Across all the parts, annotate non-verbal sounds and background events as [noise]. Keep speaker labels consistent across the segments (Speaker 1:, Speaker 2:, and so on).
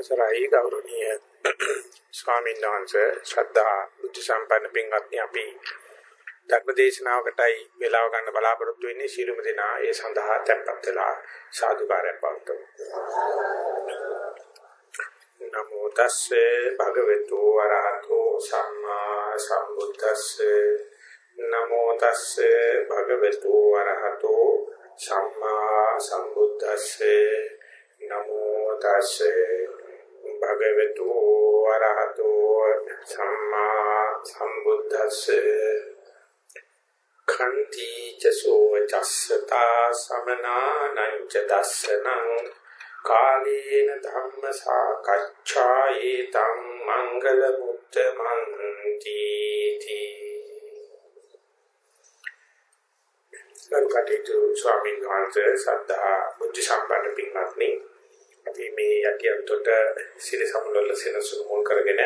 Speaker 1: අවසරයි ගෞරවනීය [clears throat] ස්වාමීන් වහන්සේ ශ්‍රද්ධා බුද්ධ සම්පන්න පින්වත්නි අපි ධර්මදේශනාවකටයි වේලාව ගන්න බලාපොරොත්තු වෙන්නේ. ශිරුම දෙනා ඒ සඳහා tempත් වෙලා සාදුකාරයක් පවතුමු නමෝ තස්සේ භගවතු වරහතෝ සම්මා සම්බුද්දස්සේ. නමෝ තස්සේ භගවතු වරහතෝ සම්මා සම්බුද්දස්සේ. නමෝ තස්සේ භගවතු වරහතෝ සම්මා සම්බුද්දස්සේ. කන්ති චසෝ චස්සතා සමනානං ච දස්සනං කාලේන ධම්ම සාකච්ඡායේතං මංගල මුත්තමන්ති තී. කරුකටේතු ස්වාමීන් වහන්සේ සද්ධා බුද්ධ සම්පන්න පින්වත්නි අපි මේ යටියන්තොට සිර සමුලල සෙනසුන් මුල් කරගෙන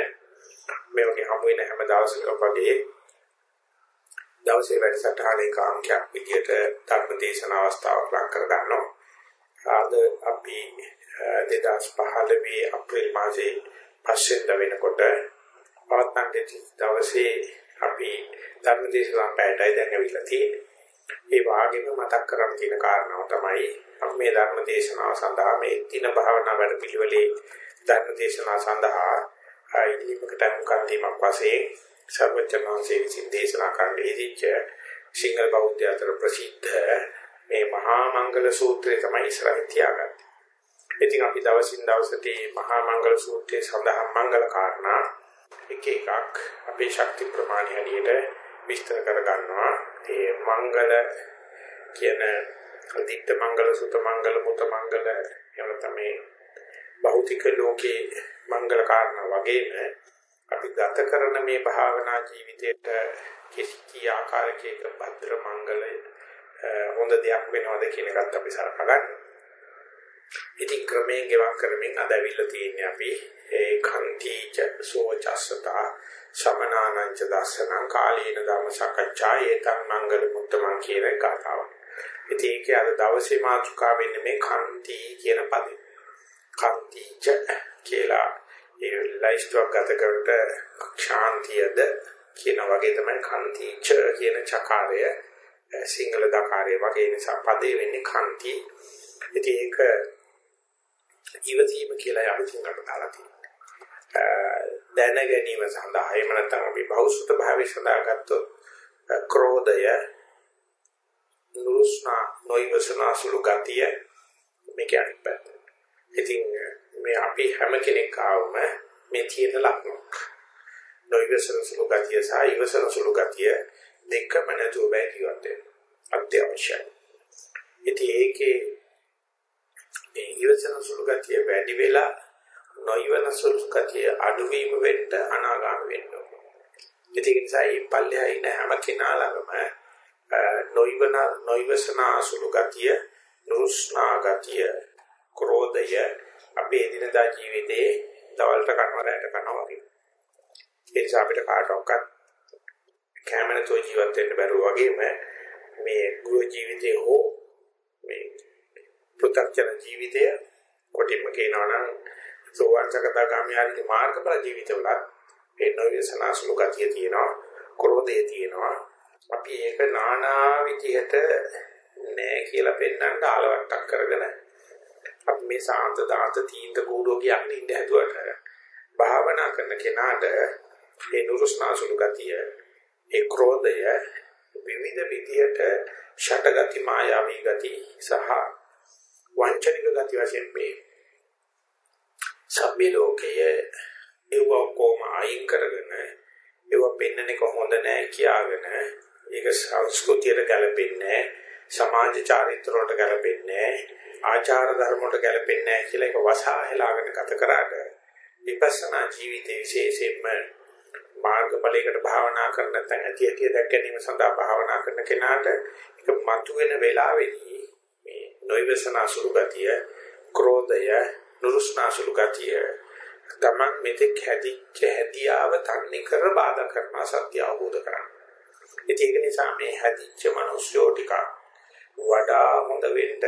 Speaker 1: මේ වගේ හමු වෙන හැම දවසකම වගේ දවසේ වැඩසටහනේ කාංකයක් විදියට ධර්ම දේශන අවස්ථාවක් ලක් කර ගන්නවා. ආද අපි 2015 අප්‍රේල් මාසයේ පස්වෙනිද වෙනකොට පවත්වන්නේ දවසේ අපි ධර්ම දේශනා පැයටයි දැන් ඇවිල්ලා තියෙන්නේ. ඒ වාගේම මතක් කරගන්න තියෙන කාරණාව තමයි අපි මේ ධර්ම දේශනාව සඳහා මේ දින භාවනා වැඩ පිළිවෙලේ ධර්ම දේශනාව සඳහා ඉල්ලීමකට මුකන් දීමක් වශයෙන් සර්වචනාංශයේ විසින් දේශනා කරන්න ඉදිච්ච සිංහල බෞද්ධ අතර ප්‍රසිද්ධ මේ මහා මංගල සූත්‍රය තමයි ඉස්සරහින් තියාගත්තේ. ඉතින් අපි දවසින් දවසට මහා මංගල සූත්‍රයේ සඳහන් මංගල කාරණා එක එකක් අපේ ශක්ති ප්‍රමාණය හැටියට විස්තර කර ගන්නවා. ඒ මංගල කියන අදිත්ත මංගල සුත මංගල මුත මංගල එහෙම තමයි භෞතික ලෝකේ මංගල කාරණා වගේම අපි ගත කරන මේ භාවනා ජීවිතයට කිසි ආකාරයක භද්‍ර මංගලය හොඳ දෙයක් වෙනවද කියන එකත් අපි සලකා ගන්න. ඉතින් ක්‍රමයෙන් ගෙවක් කරමින් අද අවිල්ල තියෙන්නේ අපි ඒ කන්තිච සෝචස්සතා සමනානංච දස්සනං කාලීන ධම්ම සකච්ඡා ඒතං මංගල මුත්තමන් කියන කතාව. ඉතින් ඒකේ අද දවසේ මාතෘකාව වෙන්නේ මේ කන්ති කියන පදේ. කන්තිච කියලා ඒ ලයිස්ට්වක් ගත කරට ශාන්තියද කියන වගේ තමයි කන්තිච කියන චකාරය සිංහල දකාරය වගේ නිසා පදේ වෙන්නේ කන්ති. ඉතින් ඒක ඉවසීම කියලා අපි සිංහලට දාලා තියෙනවා. දැන ගැනීම සඳහා එහෙම නැත්නම් අපි බෞද්ධ භාවයේ සඳහා ගත්තොත් ක්‍රෝධය නුරුස්නා නොයිවසනා සුළු ගතිය මේක අනිත් පැත්ත. ඉතින් මේ අපි හැම කෙනෙක් ආවම මේ තියෙන ලක්ෂණ. නොයිවසන සුළු ගතිය සහ ඉවසන සුළු ගතිය දෙකම නැතුව බෑ කිව්වත් අත්‍යවශ්‍යයි. ඉතින් ඒකේ මේ ඉවසන සුළු ගතිය වැඩි වෙලා නොයවන සුළු ගතිය අඩුවීම වෙන්න අනාගාම වෙන්න ඕන. ඒක නිසා මේ පල්ලෙහා ඉන්න හැම කෙනා ළඟම නොයවන නොයවසන සුළු ගතිය, නුරුස්නා ගතිය, ක්‍රෝධය අපේ දිනදා ජීවිතේ දවල්ට කනවරට කනවා වගේ. ඒ නිසා අපිට කාටවත් කැමනතෝ ජීවත් වෙන්න බැරුව වගේම මේ ගෘහ ජීවිතේ හෝ මේ පෘථග්ජන ජීවිතය කොටිම කියනවා නම් සෝවාන් සකදාගාමී ආදී මාර්ගඵල ජීවිතවල ඒ නොවිසනාසුළු ගතිය තියෙනවා ක්‍රෝධය තියෙනවා. අපි ඒක නානා විදිහට නෑ කියලා පෙන්වන්න ආලවට්ටක් කරගෙන අපි මේ සාන්ත දාත තීන්ද කූඩෝ කියන්නේ ඉඳ හැදුවට භාවනා කරන කෙනාට ඒ නුරුස්නාසුළු ගතිය ඒ ක්‍රෝධය විවිධ විදිහට ෂටගති මායාවී ගති සහ වංචනික ගති වශයෙන් මේ සබ්බේ ලෝකයේ ඒව කොම අයින් කරගෙන ඒව පෙන්වන එක හොඳ නෑ කියාගෙන ඒක සංස්කෘතියට ගැලපෙන්නේ සමාජ චාරිත්‍ර වලට ගැලපෙන්නේ ආචාර ධර්ම වලට ගැලපෙන්නේ කියලා ඒක වසහායලාගෙන ගත කරාට විපස්සනා ජීවිතයේ විශේෂයෙන්ම මාර්ගඵලයකට භාවනා කරන නැත්නම් ඇති ඇති දැක ගැනීම සඳහා භාවනා කරන කෙනාට ඒක මතුවෙන වෙලාවෙදී මේ නොයවසනා සුළු ගතිය, ක්‍රෝධය, නුරුස්නා සුළු ගතිය තමන් මෙතෙක් හැදිච්ච හැදියාව තන්නේ කර බාධා කරන සත්‍ය අවබෝධ කරගන්න. ඒක නිසා මේ හැදිච්ච මිනිස්යෝ ටික වඩා හොඳ වෙන්න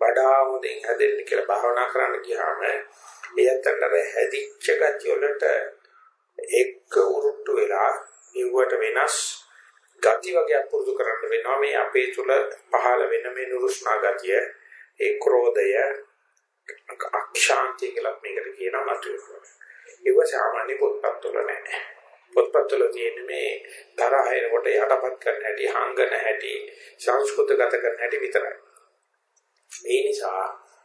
Speaker 1: වඩා හොඳින් හැදෙන්න කියලා භාවනා කරන්න ගියාම එයත්න්ට හැදිච්ච ගතිය වලට එක්ක උරුට්ටු වෙලා ඉවුවට වෙනස් ගති වගේ පුරුදු කරන්න වෙනවා මේ අපේ තුල පහළ වෙන මේ නුරුස්නා ගතිය ඒ ක්‍රෝධය අක්ෂාන්තිය කියලා මේකට කියනවා මතුවෙනවා ඒක සාමාන්‍ය පොත්පත් වල නැහැ. පොත්පත් වල තියෙන මේ තරහ එනකොට යටපත් කරන හැටි හංගන හැටි සංස්කෘතගත කරන හැටි විතරයි. ඒ නිසා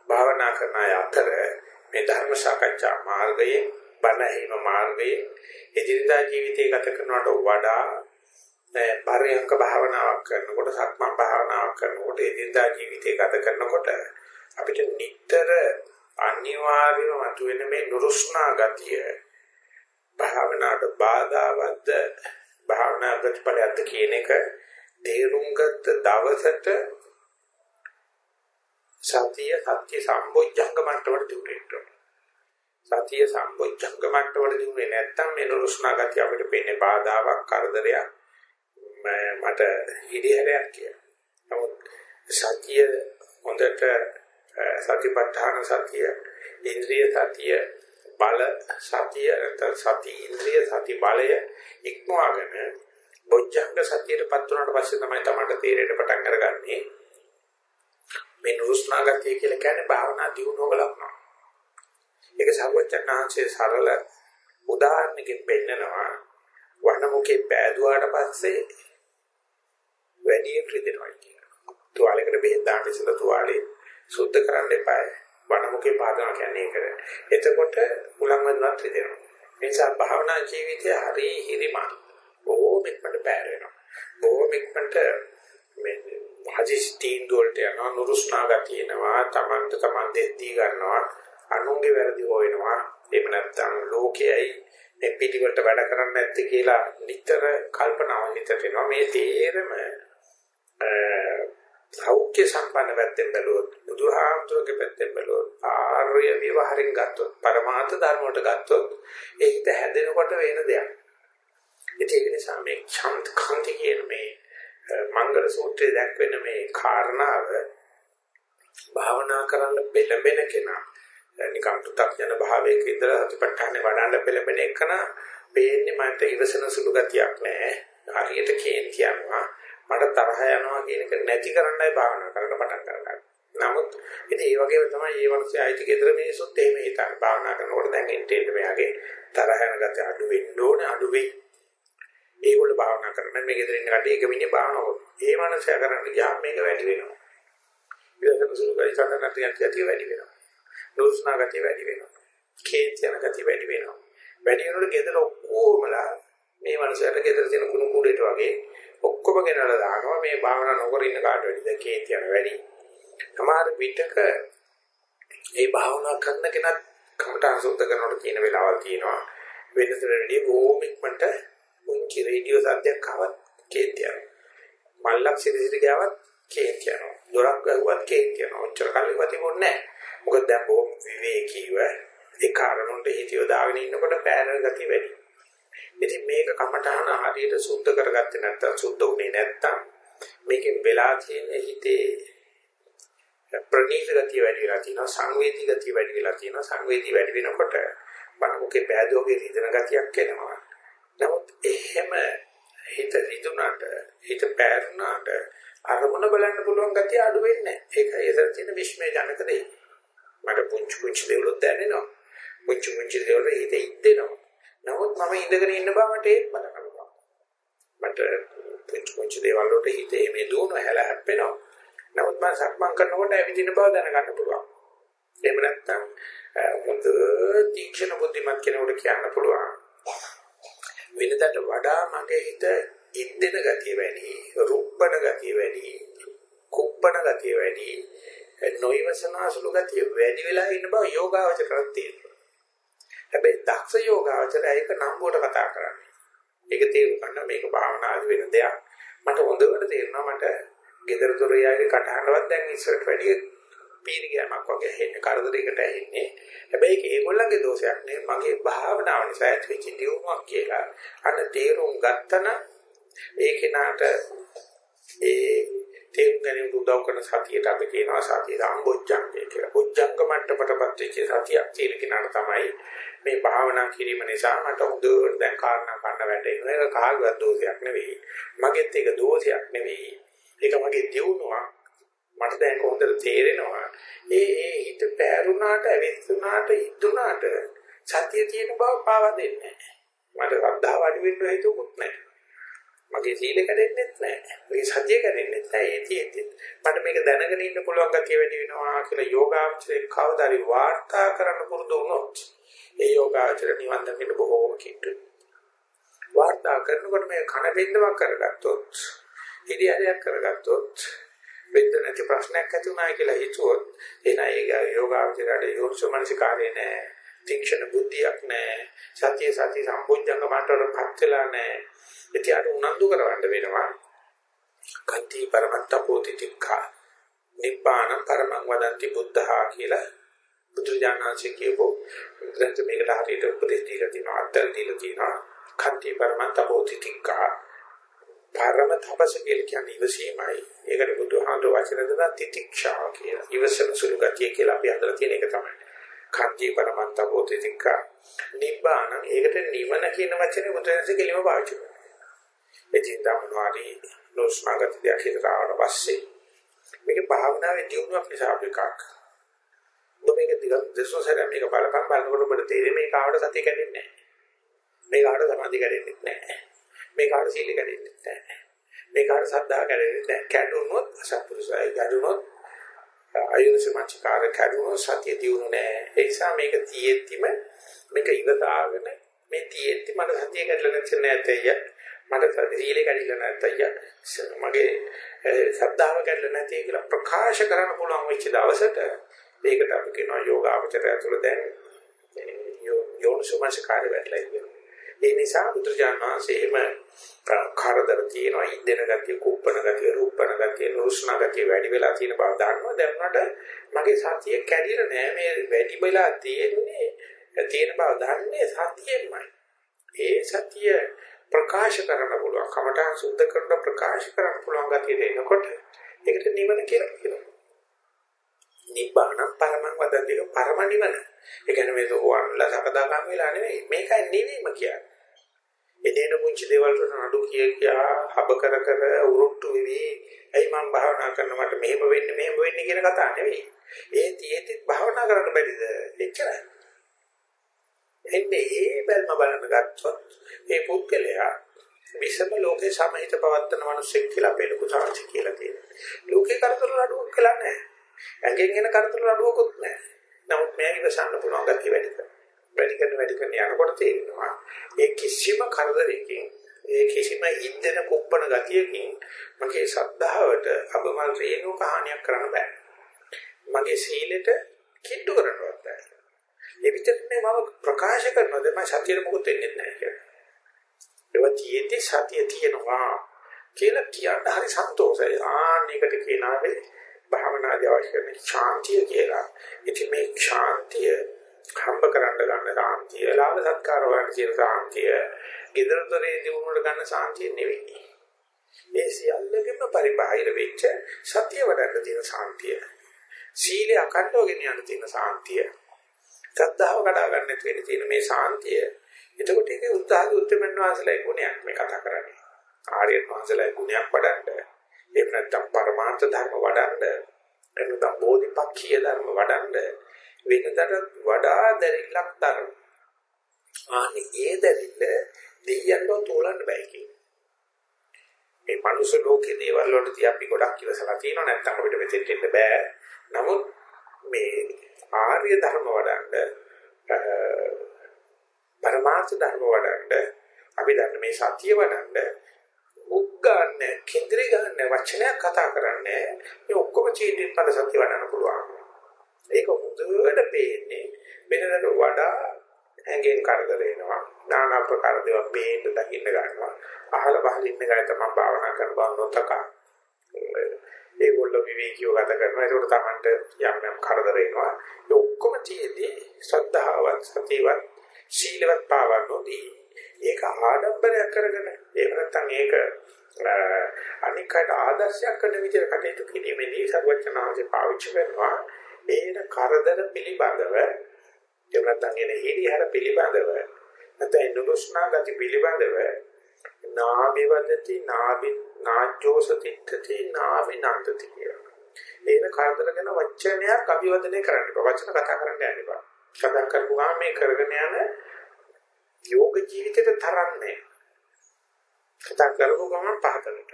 Speaker 1: භාවනා කරන අය අතර මේ ධර්ම සාකච්ඡා මාර්ගයේ බණහිම මාර්ගයේ එදිනදා ජීවිතය ගත කරනවට වඩා පරයන්ක භාවනාවක් කරනකොට සක්මන් භාවනාවක් කරනකොට එදිනදා ජීවිතය ගත කරනකොට අපිට නිතර අනිවාර්යම මතුවෙන මේ නුරුස්නා ගතිය. භාවනාවට බාධාවත්ද? භාවනා ප්‍රතිපලයක්ද කියන එක තේරුම් ගත්ත දවසට සතිය සත්‍ය සම්බොජ්ජංග මට්ටමට දියුරෙන්න සතිය සම්බොජ්ජංග මට්ටමට දියුනේ නැත්තම් මේ නුරුස්නා ගතිය අපිට පෙන්නේ බාධාවක් කරදරයක් මට හිරිහැරයක් කියලා. නමුත් සතිය හොඳට සතිපට්ඨාන සතිය, ඉන්ද්‍රිය සතිය, බල සතිය, සති ඉන්ද්‍රිය සති බලය ඉක්මවාගෙන බොජ්ජංග සතියටපත් වුණාට පස්සේ තමයි තමන්ට තේරෙන්න පටන් අරගන්නේ. මේ නුරුස්නාගතිය කියලා කියන්නේ භාවනා දියුණුවක ලක්ෂණ. ඒක සර්වඥාන්සේ සරල උදාහරණකින් පෙන්නනවා වනමුකේ පෑදුවාට පස්සේ වැඩි රිදෙනවා කියනවා. තුවාලයකට බෙහෙත් දාන්න ඉස්සෙල්ලා තුවාලේ සුද්ධ කරන්න එපා. වනමුකේ පාදනවා කියන්නේ ඒකට. එතකොට මුලන් වන්නත් රිදෙනවා. ඒ නිසා භාවනා ජීවිතය හරි හිරිමත්. බොහෝම ඉක්මනට බෑර වෙනවා. බොහෝම ඉක්මනට මේ හදිස්ටීන් වලට යනවා නුරුස්නා ගතියනවා තමන්ට තමන් දෙද්දී ගන්නවා අනුන්ගේ වැරදි හොයනවා එහෙම නැත්නම් ලෝකයයි මේ පිටිවලට වැඩ කරන්නේ නැත්තේ කියලා නිතර කල්පනාව හිතට එනවා මේ තේරම සෞඛ්‍ය සම්පන්න පැත්තෙන් බැලුවොත් බුදුහාමුදුරගේ පැත්තෙන් බැලුවොත් ආර්ය විවහාරින් ගත්තොත් පරමාර්ථ ධර්ම වලට ගත්තොත් ඒක හැදෙනකොට වෙන දෙයක්. ඒක නිසා මේ ඡන්ද කන්ති කියන මේ මංගල සූත්‍රයේ දැක්වෙන මේ කාරණාව භාවනා කරන්න පෙළඹෙන කෙනා නිකම් තුතක් යන භාවයක ඉඳලා සතිපට්ඨානේ වඩන්න පෙළඹෙන එකන පේන්නේ මට ඉවසන සුළු ගතියක් නැහැ. හරියට කේන්ති යනවා. මට තරහ යනවා කියන එක නැති කරන්නයි භාවනා කරන්න පටන් ගන්න. නමුත් ඉතින් ඒ වගේම තමයි මේ වගේ ආයිති ගෙදර මිනිස්සුත් එහෙම හිතන්නේ. භාවනා කරනකොට දැන් එන්ටෙන්න මෙයාගේ තරහ යන ගතිය අඩු වෙන්න ඕනේ අඩු වෙයි. ඒගොල්ලෝ භාවනා කරන්නේ මේ ගෙදර ඉන්න කට්ටිය එක මිනිහ භාවනා කරනවා. ඒ මනසයා කරන්න ගියාම මේක වැඩි වෙනවා. ඊළඟට සුළු ගයි සඳහන් ගතිය වැඩි වෙනවා. නුස්නා ගතිය වැඩි වෙනවා. කේන්ති යන ගතිය වැඩි වෙනවා. වැඩි වෙනකොට ගෙදර ඔක්කොමලා මේ මනසට ගෙදර තියෙන කුණු කුඩේට වගේ ඔක්කොම ගෙනලා දානවා මේ භාවනා නොකර ඉන්න කාට වැඩිද කේන්ති යන වැඩි. සමහර විටක ඒ භාවනා කරන කෙනත් කමටහන් සුද්ධ කරනකොට කියන වෙලාවල් තියෙනවා. වෙනතට වැඩිය බොහොම ඉක්මනට උන්චි රේඩියෝ සද්දයක් ආවත් කේන්ති යනවා. මල්ලක් සිරිසිරි ගාවත් කේන්ති යනවා. දොරක් ගහුවත් කේන්ති යනවා. ඔච්චර කල් ඉවත් තිබුණේ නැහැ. මොකද දැන් බොහොම විවේකීව ඒ කාරණොන්ට හිතියව දාගෙන ඉන්නකොට පෑරන ගතිය වැඩි. ඉතින් මේක කමඨාන හරියට සුද්ධ කරගත්තේ නැත්නම් සුද්ධ උනේ නැත්නම් මේකෙන් වෙලා තියෙන හිතේ ප්‍රණීත ගතිය වැඩි වෙලා තියෙනවා සංවේදී ගතිය වැඩි වෙලා තියෙනවා සංවේදී වැඩි වෙනකොට බණමුකේ පෑදෝගේ රිදෙන ගතියක් එනවා. නමුත් එහෙම හිත රිදුනට හිත පෑරුණාට අරමුණ බලන්න පුළුවන් ගතිය අඩු වෙන්නේ නැහැ. ඒක ඒතර තියෙන විශ්මය ජනක දෙයක්. මට පුංචි පුංචි දේවල් දැනෙනවා. පුංචි පුංචි දේවල් හිත ඉද්දෙනවා. නමුත් මම ඉඳගෙන ඉන්න බව මට ඒත් මතක කරගන්නවා. මට පුංචි පුංචි දේවල් වලට හිතේ මේ දුවන හැල හැප්පෙනවා. නමුත් මම සක්මන් කරනකොට ඇවිදින බව දැනගන්න පුළුවන්. එහෙම නැත්නම් හොඳ තීක්ෂණ බුද්ධිමත් කෙනෙකුට කියන්න පුළුවන්. වෙනදට වඩා මගේ හිත ඉද්දෙන ගතිය වැඩි, රුප්පණ ගතිය වැඩි, කුප්පණ ගතිය වැඩි, නොයවසනාසුළු ගතිය වැඩි වෙලා ඉන්න බව යෝගාවචරයක් තියෙනවා. හැබැයි දක්ෂ යෝගාවචරය ඒක නම්බුවට කතා කරන්නේ. ඒක තේරුම් ගන්න මේක භාවනාදී වෙන දෙයක්. මට හොඳට තේරෙනවා මට gedara doriyaගේ කටහඬවත් දැන් ඉස්සරට වැඩිය පීරි ගෑමක් වගේ හෙන්නේ කරදරයකට ඇහෙන්නේ. හැබැයි ඒක ඒගොල්ලන්ගේ දෝෂයක් නෙවෙයි මගේ භාවනාව නිසා ඇතිවෙච්ච දියුණුවක් කියලා. අන්න තේරුම් ගත්තන ඒ කෙනාට ඒ තේරුම් ගැනීම උදව් කරන සතියට අපි කියනවා සතිය සම්බොජ්ජංගය කියලා. බොජ්ජංග මට්ටමටපත් වෙච්ච සතියක් තියෙන කෙනාට තමයි මේ භාවනා කිරීම නිසා මට හොඳට දැන් කාරණා කන්න වැටෙනවා. ඒක කාගවත් දෝෂයක් නෙවෙයි. මගෙත් ඒක දෝෂයක් නෙවෙයි. ඒක මගේ දියුණුවක්. මට දැන් හොඳට තේරෙනවා. ඒ ඒ හිත පෑරුණාට, ඇවිස්සුණාට, ඉදුණාට සතිය තියෙන බව පාවා දෙන්නේ නැහැ. මට ශ්‍රද්ධාව අඩු වෙන්න හේතුකුත් නැහැ. මගේ සීල කැඩෙන්නෙත් නැහැ. මගේ සතිය කැඩෙන්නෙත් නැහැ. ඒ තියෙද්දි මට මේක දැනගෙන ඉන්න පුළුවන් ගතිය වැඩි වෙනවා කියලා යෝගාචරයේ කවදාරි වාර්තා කරන්න පුරුදු වුණොත් ඒ යෝගාචර නිවන් දකින්න බොහෝම කිට්ටුයි. වාර්තා කරනකොට මේ කන බින්දවක් කරගත්තොත්, ඉදිරියක් කරගත්තොත් වෙද්ද නැති ප්‍රශ්නයක් ඇති වුණා කියලා හිතුවොත් එන ඒ යෝගාචරයට යෝනිසමනසිකාරේ නෑ. තීක්ෂණ බුද්ධියක් නෑ. සතිය සති සම්පූර්ණ මට්ටමටපත් වෙලා නෑ. ඉතින් අර උනන්දු කරවන්න වෙනවා. කන්ති පරමත්ත පෝතිතික්ඛා නිබ්බාන පරමං වදන්ති බුද්ධහා කියලා බුදුජානනාංශයේ කියපෝ ග්‍රන්ථ මේකට හරියට උපදෙස් දීලා තියෙනවා අත්දැක දීලා තියෙනවා කන්ති පරමත්ත පෝතිතික්ඛා පරම තපස කියලා කියන්නේ ඉවසීමයි ඒකට බුදුහාමුදුර වචන දෙනා තිතික්ෂා කියලා ඉවසන සුළු ගතිය කියලා අපි හදලා තියෙන එක තමයි කන්ති පරමත්ත පෝතිතික්ඛා නිබ්බාන ඒකට නිවන කියන වචනේ බුදුන්සේ කෙලිම පාවිච්චි කරනවා ඉතින් තමනාරි නොස්නාගත දෙයක් හිතට ආවට පස්සේ මේක භාවනාවේ දියුණුවක් නිසා අපි එකක්. ඔබ මේක දිගට දෙසොසර මේක බලපන් බලනකොට ඔබට තේරෙන්නේ මේක ආවට සතිය කැඩෙන්නේ නැහැ. මේක ආවට සමාධි කැඩෙන්නේ නැහැ. මේක ආවට සීල කැඩෙන්නේ නැහැ. මේක ආවට සද්ධා කැඩෙන්නේ නැහැ. කැඩුනොත් අසත්පුරුෂය කැඩුනොත් අයුනිසමච්චකාර කැඩුනොත් සතිය දියුණු නැහැ. ඒ නිසා මේක තියෙද්දිම මේක ඉවතාගෙන මේ තියෙද්දි මට සතිය කැඩලා නැත්නම් මට සීලේ කැඩිලා නැත්නම් මගේ සද්ධාව කැඩලා නැති කියලා ප්‍රකාශ කරන්න පුළුවන් වෙච්ච දවසට ඒකට අපි කියනවා යෝගාවචරය තුළ දැන් යෝනිසෝමනසිකාරය වෙట్లా කියනවා. ඒ නිසා බුදුරජාණන් වහන්සේ එහෙම කරදර තියෙනවා ඉන්දන ගතිය, කුප්පන ගතිය, රූපන ගතිය, නුරුස්න ගතිය වැඩි වෙලා තියෙන බව දන්නවා. දැන් උනට මගේ සතිය කැඩිලා නෑ මේ වැඩි වෙලා තියෙන්නේ තියෙන බව දන්නේ සතියෙමයි. ඒ සතිය ප්‍රකාශ කරන්න පුළුවන් කමඨා සුද්ධ කරන ප්‍රකාශ කරන්න පුළුවන් ගතියට එනකොට ඒකට නිවන කියලා කියනවා. නිබ්බාන පරමං වදන්ති පරම නිවන. ඒ කියන්නේ මේ දෝවන්ලා සකදාගම් වෙලා නෙවෙයි මේකයි නිවීම කියන්නේ. එදේන පුංචි දේවල් වලට නඩු කිය කියා හබ කර කර උරුට්ටු වෙවි. එයි මම භාවනා කරන මට මෙහෙම වෙන්නේ මෙහෙම වෙන්නේ කියන කතාව නෙවෙයි. ඒ තියෙද්දි භාවනා කරන්න බැරිද? එච්චරයි. එන්නේ ඒ බැල්ම බලන්න ගත්තොත් ඒ පුද්ගලයා විසම ලෝකේ සමහිත පවත්තන මිනිස්සෙක් කියලා අපේ ලොකු සාංශ කියලා තියෙනවා. ලෝකේ කරදර අඩුවක් කියලා නැහැ. ඇඟෙන් එන කරදර අඩුවකුත් නැහැ. නමුත් මේ ඉවසන්න පුළුවන් ගැතිය වැඩි කරනවා. වැඩි කරන වැඩි කරන යනකොට තේරෙනවා ඒ කිසිම කරදරයකින් ඒ කිසිම ඉන්දන කුප්පන ගතියකින් මගේ ශ්‍රද්ධාවට අබමල් රේණු කහානියක් කරන්න බෑ. මගේ සීලෙට කිට්ටු කරන්නවත් බෑ. ඒ විතරනේ මම ප්‍රකාශ කරනවාද මම සතියේ මොකුත් වෙන්නේ නැහැ කියලා. ඒවා තියෙද්දි සතිය තියෙනවා කියලා කියන්න හරි සන්තෝෂයි. ආන්නයකට කියනාවේ භාවනාදී අවශ්‍ය කරන ශාන්තිය කියලා. ඉතින් මේ ශාන්තිය හම්බ කරන්න ගන්න ශාන්තිය, ලාභ සත්කාර වලට කියන ශාන්තිය, ඊදරතරේ දිනුනට ගන්න ශාන්තිය නෙවෙයි. මේ සියල්ලකම පරිබාහිර වෙච්ච සතිය වඩන්න තියෙන ශාන්තිය. සීලය අකණ්ඩව ගෙන යන තියෙන ශාන්තිය. ශ්‍රද්ධාව කඩා ගන්න නැති වෙන තියෙන මේ ශාන්තිය. එතකොට ඒක උත්සාහ උත්තරමන් වාසලයි ගුණයක් මේ කතා කරන්නේ. ආර්යයන් වාසලයි ගුණයක් වඩන්න. එහෙම නැත්නම් පරමාර්ථ ධර්ම වඩන්න. එහෙම නැත්නම් බෝධිපක්ඛීය ධර්ම වඩන්න. වෙනදට වඩා දැරිල්ලක් තරම්. ආනි ඒ දැරිල්ල දෙයයන්ව තෝලන්න බෑ කියන්නේ. මේ මනුස්ස ලෝකේ දේවල් වලදී අපි ගොඩක් ඉවසලා තියෙනවා නැත්නම් අපිට මෙතෙන්ට එන්න බෑ. නමුත් මේ ආර්ය ධර්ම වඩන්න පරමාර්ථ ධර්ම වඩන්න අපි දන්න මේ සතිය වඩන්න උක් ගන්න කේන්ද්‍රය ගන්න වචනයක් කතා කරන්නේ මේ ඔක්කොම චීනින් පද සතිය වඩන්න පුළුවන් ඒක හොඳට පේන්නේ. වෙනකට වඩා ඇඟෙන් කරදර එනවා নানা ආකාර දේවල් පේන්න දකින්න ගන්නවා. අහල පහල ඉන්න ගාය තමයි භාවනා කරන බව නොතක. ඒගොල්ලෝ විවේකීව ගත කරනවා. ඒකට තමන්ට යම් යම් කරදර එනවා ඒ ඔක්කොම තියේදී ශ්‍රද්ධාවත් සතියවත් සීලවත් පාවන්නෝදී ඒක ආඩම්බරයක් කරගෙන එහෙම නැත්නම් ඒක අනිකට ආදර්ශයක් කරන විදිහට කටයුතු කිරීමේදී සර්වඥාන්සේ පාවිච්චි කරනවා. ඒන කරදර පිළිබඳව එහෙම නැත්නම් එන හිරිහැර පිළිබඳව නැත්නම් නුරුස්නා ගති පිළිබඳව නාභිවදති නාභි නාජ්ජෝසතිත්‍ති නාභි නන්දති කියලා. ඒන කරදර ගැන වචනයක් අභිවදනය කරන්න බෑ. වචන කතා කරන්න යන්න බෑ. කතා කරපුවා මේ කරගෙන යන යෝග ජීවිතේට තරන්නේ. කතා කරපු ගමන් පහතලට.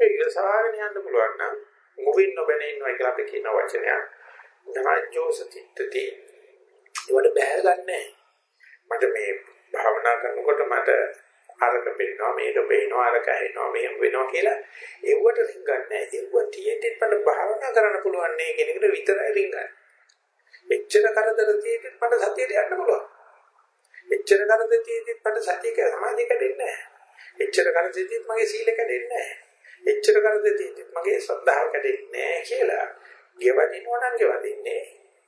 Speaker 1: ඒක සාරගෙන යන්න පුළුවන් නම් මුවින් නොබැන ඉන්නවා කියලා අපි කියන වචනයක්. නාජ්ජෝසතිත්‍ති ඒවට බෑ ගන්නෑ. මට මේ භාවනා කරනකොට මට අරක පේනවා මේක පේනවා අරක ඇහෙනවා මෙහෙම වෙනවා කියලා ඒවට රින්ගන්නේ ඒව තියෙද්දිත් මට භාවනා කරන්න පුළුවන් නේ කියන එකට විතරයි රින්ගන්නේ. එච්චර කරදර තියෙද්දිත් මට සතියට යන්න පුළුවන්. එච්චර කරදර තියෙද්දිත් මට සතියක සමාධිය කැඩෙන්නේ නැහැ. එච්චර කරදර තියෙද්දිත් මගේ සීල කැඩෙන්නේ නැහැ. එච්චර කරදර තියෙද්දිත් මගේ ශ්‍රද්ධාව කැඩෙන්නේ නැහැ කියලා ගෙවදිනවා නම් ගෙවදින්නේ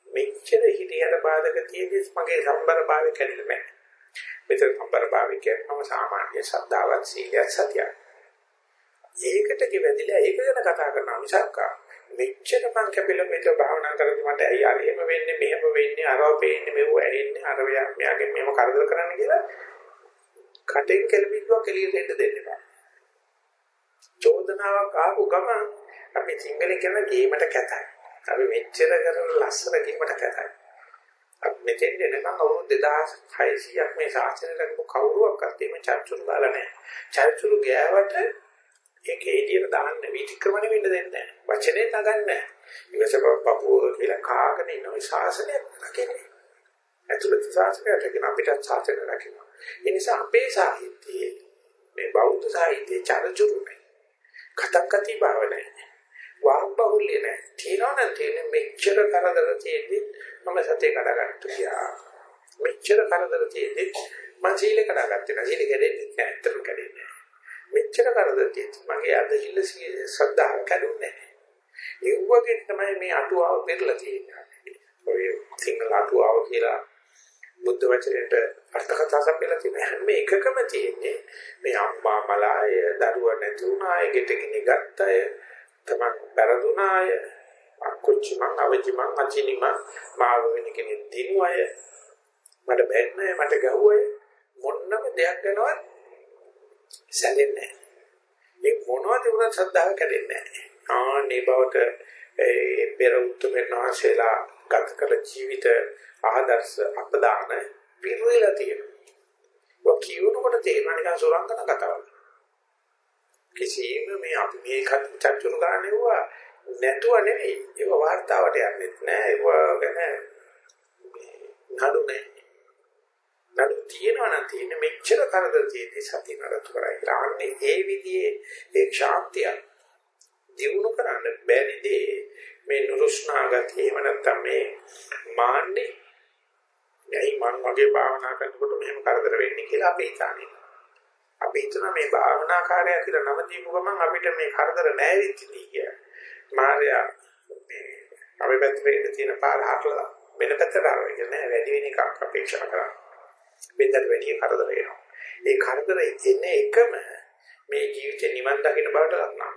Speaker 1: මෙච්චර හිතියර බාධක තියෙද්දිත් මගේ සම්බර භාවය කැඩෙන්නේ නැහැ. මෙතන සම්බර භාවය කියනම සාමාන්‍ය ශ්‍රද්ධාවත් සීලයත් සතියක්. ඒකට කිවැදිලා ඒක ගැන කතා කරනවා මිසක් මෙච්චර මං කැපිලා මේක භාවනා කරද්දි මට ඇයි අර එහෙම වෙන්නේ මෙහෙම වෙන්නේ අරව පේන්නේ මෙව ඇහෙන්නේ අර මෙයාගෙන් මෙහෙම කරදර කරන්න කියලා කටෙන් කෙලපිටුවක් එළියට එන්න දෙන්න එපා. චෝදනාවක් ආපු ගමන් අපි සිංහලෙන් කියන කීමට කැතයි. අපි මෙච්චර කරන ලස්සන කීමට කැතයි. අපි මෙතෙන් එනකම් අවුරුදු 2600ක් මේ ශාස්ත්‍රය රැකපු කවුරුවක්වත් එහෙම චර්චුරු ගාලා නැහැ. චර්චුරු ගෑවට ඒක එළියට දාන්න විතික්‍රමණය වෙන්න දෙන්නේ නැහැ. වචනේ නගන්නේ නැහැ. ඉවසක පපුව කියලා කාගෙන ඉන්න ওই ශාසනය රකින්නේ. ඇතුළත ශාසනය රකින්න අපිට ශාසනය රකින්න. ඒ නිසා අපේ සාහිත්‍යයේ මේ බෞද්ධ සාහිත්‍යයේ චර්චුරු නැහැ. කතක්කති භාව නැහැ. වාග් බහුල්‍ය නැහැ. තියනවා නම් තියෙන මෙච්චර කරදර තියෙද්දි මම සතේ කඩගත්තු කියා. මෙච්චර කරදර තියෙද්දි මම සීල කඩගත්තේ නැහැ. සීල කැඩෙන්නේ නැහැ. ඇත්තම කැඩෙන්නේ නැහැ. මෙච්චර කරදර තියෙද්දි මගේ අද හිල්ල ශ්‍රද්ධාව කැඩුන්නේ නැහැ. ඒ වගේ තමයි මේ අටුවාව පෙරලා තියෙන්නේ. ඔය සිංහල අටුවාව කියලා බුද්ධ වචනයට අර්ථකථා සම්පෙලා තියෙන හැම එකකම තියෙන්නේ මේ අම්මා මලාය දරුවා නැති වුණාය ගෙටගෙන ගත්තය තමන් පෙරදුනාය අකුච්චි මං අවචි මං අචිනි මං මාව වෙන කෙනෙක් දිනුවය. මට බැන්නේ මට ගැහුවය. මොන්නම දෙයක් ගැනවත් සැලෙන්නේ නැහැ මේ මොනවද උනත් ශ්‍රද්ධාව කැඩෙන්නේ නැහැ ආනේ බවට ඒ පෙර උත්තරේ නැසෙලා ගත කළ ජීවිත ආදර්ශ අපදාන පිරුවිලා තියෙනවා. ඔය කියනකොට තේරෙනවා නිකන් සොරංගන කතාවක්. කිසිම මේ අපි මේ චර්චුරු ගන්නවා නැතුව නෙවෙයි. ඒක වාර්තාවට යන්නේ නැහැ. ඒක ගැන නඩු නැහැ. නඩු තියෙනවා නම් තියෙන මෙච්චර කරදර තියෙද්දි සතිය නඩත්තු කරයි. ආන්නේ ඒ විදිහේ ඒ ශාන්තිය දිනු කරන්න බැරි දේ මේ නුරුස්නා ගතිය එහෙම නැත්නම් මේ මාන්නේ ඇයි මං වගේ භාවනා කරනකොට මෙහෙම කරදර වෙන්නේ කියලා අපි හිතන්නේ. අපි හිතන මේ භාවනාකාරය කියලා නම දීපු ගමන් අපිට මේ කරදර නැහැ විදිහට කිය. මාර්යා මේ අපි පැත්තේ තියෙන පාර හටලා වෙන පැත්තට ආවයි කියන්නේ වැඩි වෙන එකක් අපේක්ෂා කරා. වෙනදට වැඩි කරදර වෙනවා. ඒ කරදර එන එකම මේ ජීවිතේ නිවන් දකින්න බවට ලක්නවා.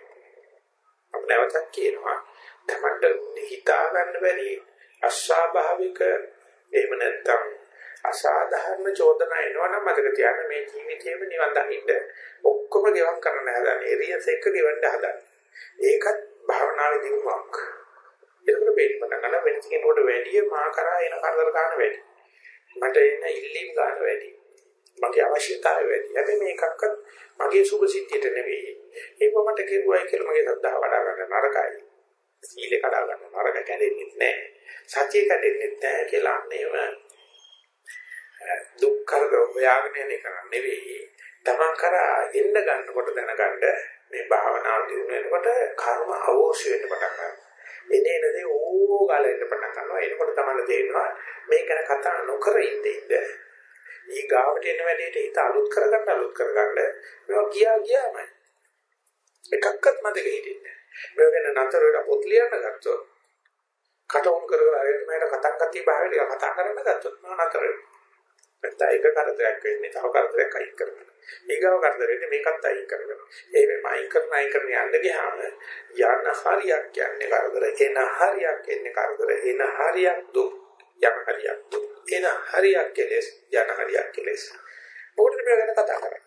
Speaker 1: අපි නැවතත් කියනවා තමන්ට හිතා ගන්න බැරි අස්වාභාවික එහෙම නැත්නම් අසාධාරණ චෝදනා එනවනම් මතක තියාගන්න මේ ජීවිතේම නිවන් දකින්න ඔක්කොම ගෙවම් කරන්න හදන එරියස් එක ගෙවන්න හදන. ඒකත් භාවනාවේ දිනුවක්. ඒකට වෙන්න පටන් ගන්න වෙන කෙනෙකුට වැඩිය මා කරා එන කරදර ගන්න වැඩි. මට එන ඉල්ලීම් ගන්න වැඩි. මගේ අවශ්‍යතාවය වැඩි. හැබැයි මේකක්වත් මගේ සුභ සිද්ධියට නෙවෙයි. ඒක මට කෙරුවයි කියලා මගේ සද්ධාව වඩා ගන්න නරකයි. සීල කඩා ගන්න නරක කැඩෙන්නේ නැහැ. සත්‍ය කැඩෙන්නේ නැහැ කියලා නේම දුක් කරදර හොයාගෙන යන්නේ කරන්නේ නෙවෙයි. Taman කරා එන්න ගන්නකොට දැනගන්න මේ භාවනාව දිනු වෙනකොට කර්ම අවශ්‍ය වෙන්න පටන් ගන්නවා. එනේ නේද ඕගාල එන්න පටන් ගන්නවා. එනකොට තමයි තේරෙනවා මේක ගැන කතා නොකර ඉඳින්න. ඊ ගාවට එන වැඩේට හිත අලුත් කරගන්න අලුත් කරගන්න මේවා කියා ගියාමයි. එකක්වත් මතක හිටින්නේ. මේක ගැන නතර වෙලා පොත් ලියන්න ගත්තොත් කට උන් කරගෙන අරගෙන මට කතා කතිය භාවයට කතා කරන්න ගත්තොත් මම නතර වෙනවා. නැත්නම් එක කරදරයක් වෙන්නේ තව කරදරයක් අයින් කරගන්න. ඊගාව කරදර වෙන්නේ මේකත් අයින් කරගන්න. ඒ වෙම අයින් කරන අයින් කරන යන්න ගියාම යන හරියක් කියන්නේ කරදර. එන හරියක් එන්නේ කරදර. එන හරියක් දුක්. යන හරියක් දුක්. එන හරියක් කෙලෙස්. යන හරියක් කෙලෙස්. මොකටද මේ ගැන කතා කරන්නේ?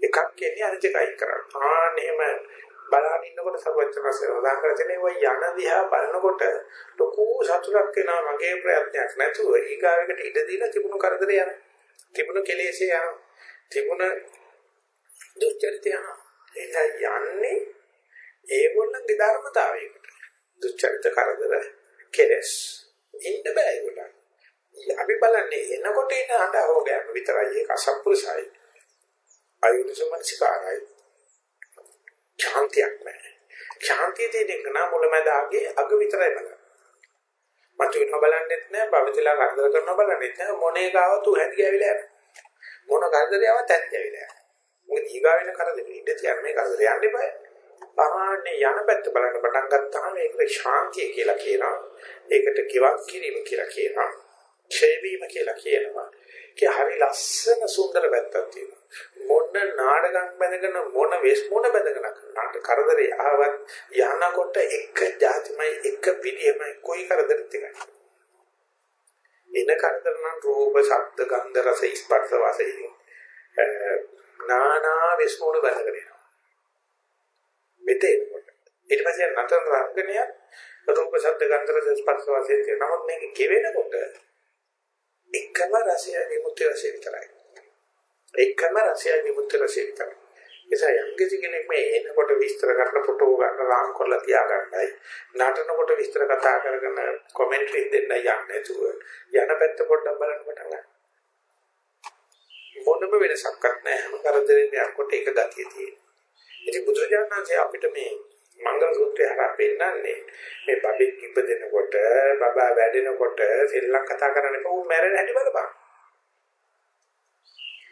Speaker 1: එකක් කියන්නේ අනිත් එක අයින් කරන්න. ආන්න එහෙම බලන ඉන්නකොට සර්වඥාසේ උදාහරණ කරන්නේ ඔය යන දිහා බලනකොට ලොකු සතුටක් වෙනවා මගේ ප්‍රයත්නයක් නැතුව ඊගාවෙකට ඉඩ දීලා තිබුණු කරදරේ යන තිබුණු කෙලෙසේ යන තිබුණ දුස්චරිතය යන ඒක යන්නේ ඒගොල්ලන්ගේ ධර්මතාවයකට. දුස්චරිත කරදර කෙලස්. ඉන්න බෑ ඒගොල්ලන්. අපි බලන්නේ එනකොට එන අඬ හොගෑම විතරයි. ඒක අසත්පුරුසයි අයුනිසමනසිකාරයි ශාන්තියක් නැහැ. ශාන්තිය තියෙන නම් මුලමදාගේ අග විතරයි බලන්නේ. මතු වෙනව බලන්නෙත් නැහැ, භවතිලා කරදර කරනව බලන්නෙත් නැහැ. මොනේ ගාව තු හැදි ගෑවිලා යනවා. මොන කරදරයවත් ඇත් ගෑවිලා යනවා. මොකද ඊගා වෙන කරදර ඉඳ තියන මේ කරදර යන්න එපා. පහාන්නේ යන පැත්ත බලන්න පටන් ගත්තාම ඒකට ශාන්තිය කියලා කියනවා. ඒකට කිවක් කිරීම කියලා කියනවා. ක්ෂය වීම කියලා කියනවා. ඒකේ හරි ලස්සන සුන්දර පැත්තක් තියෙනවා. මොන නාඩගම් බැඳගෙන මොන වෙස් මොන බැඳගෙන කරනාට කරදරේ ආවත් යනකොට එක જાතිමයි එක පිළියමයි කොයි කරදරෙත් එකයි. එන කරදර නම් රූප, ශබ්ද, ගන්ධ, රස, ස්පර්ශ වාසයෙන් නානා වෙස් මොන බැඳගෙන යනවා. මෙතේ ඊට පස්සේ නතර රංගනය රූප, ශබ්ද, ගන්ධ, රස, ස්පර්ශ වාසයෙන් තියෙනවා. නමුත් මේක කෙවෙනකොට එකම රසය විමුක්ති රසය විතරයි. එකම රසය විමුක්ති රසය විතරයි. එසා යම් කිසි කෙනෙක් මේ එනකොට විස්තර කරන ෆොටෝ ගන්න රාම් කරලා තියාගන්නයි නටනකොට විස්තර කතා කරගෙන කමෙන්ටරි දෙන්න යන්නේ නැතුව යන පැත්ත පොඩ්ඩක් බලන්න පටන් ගන්න. මොනම වෙනසක්වත් නැහැ හැම කරදරෙම යනකොට ඒක ගතිය තියෙනවා. ඉතින් බුදුරජාණන්සේ අපිට මේ මංගල සූත්‍රය හරහා පෙන්නන්නේ මේ බබෙක් ඉපදෙනකොට බබා වැඩෙනකොට සෙල්ලම් කතා කරන්න එපා උන් මැරෙන හැටි බලපන්.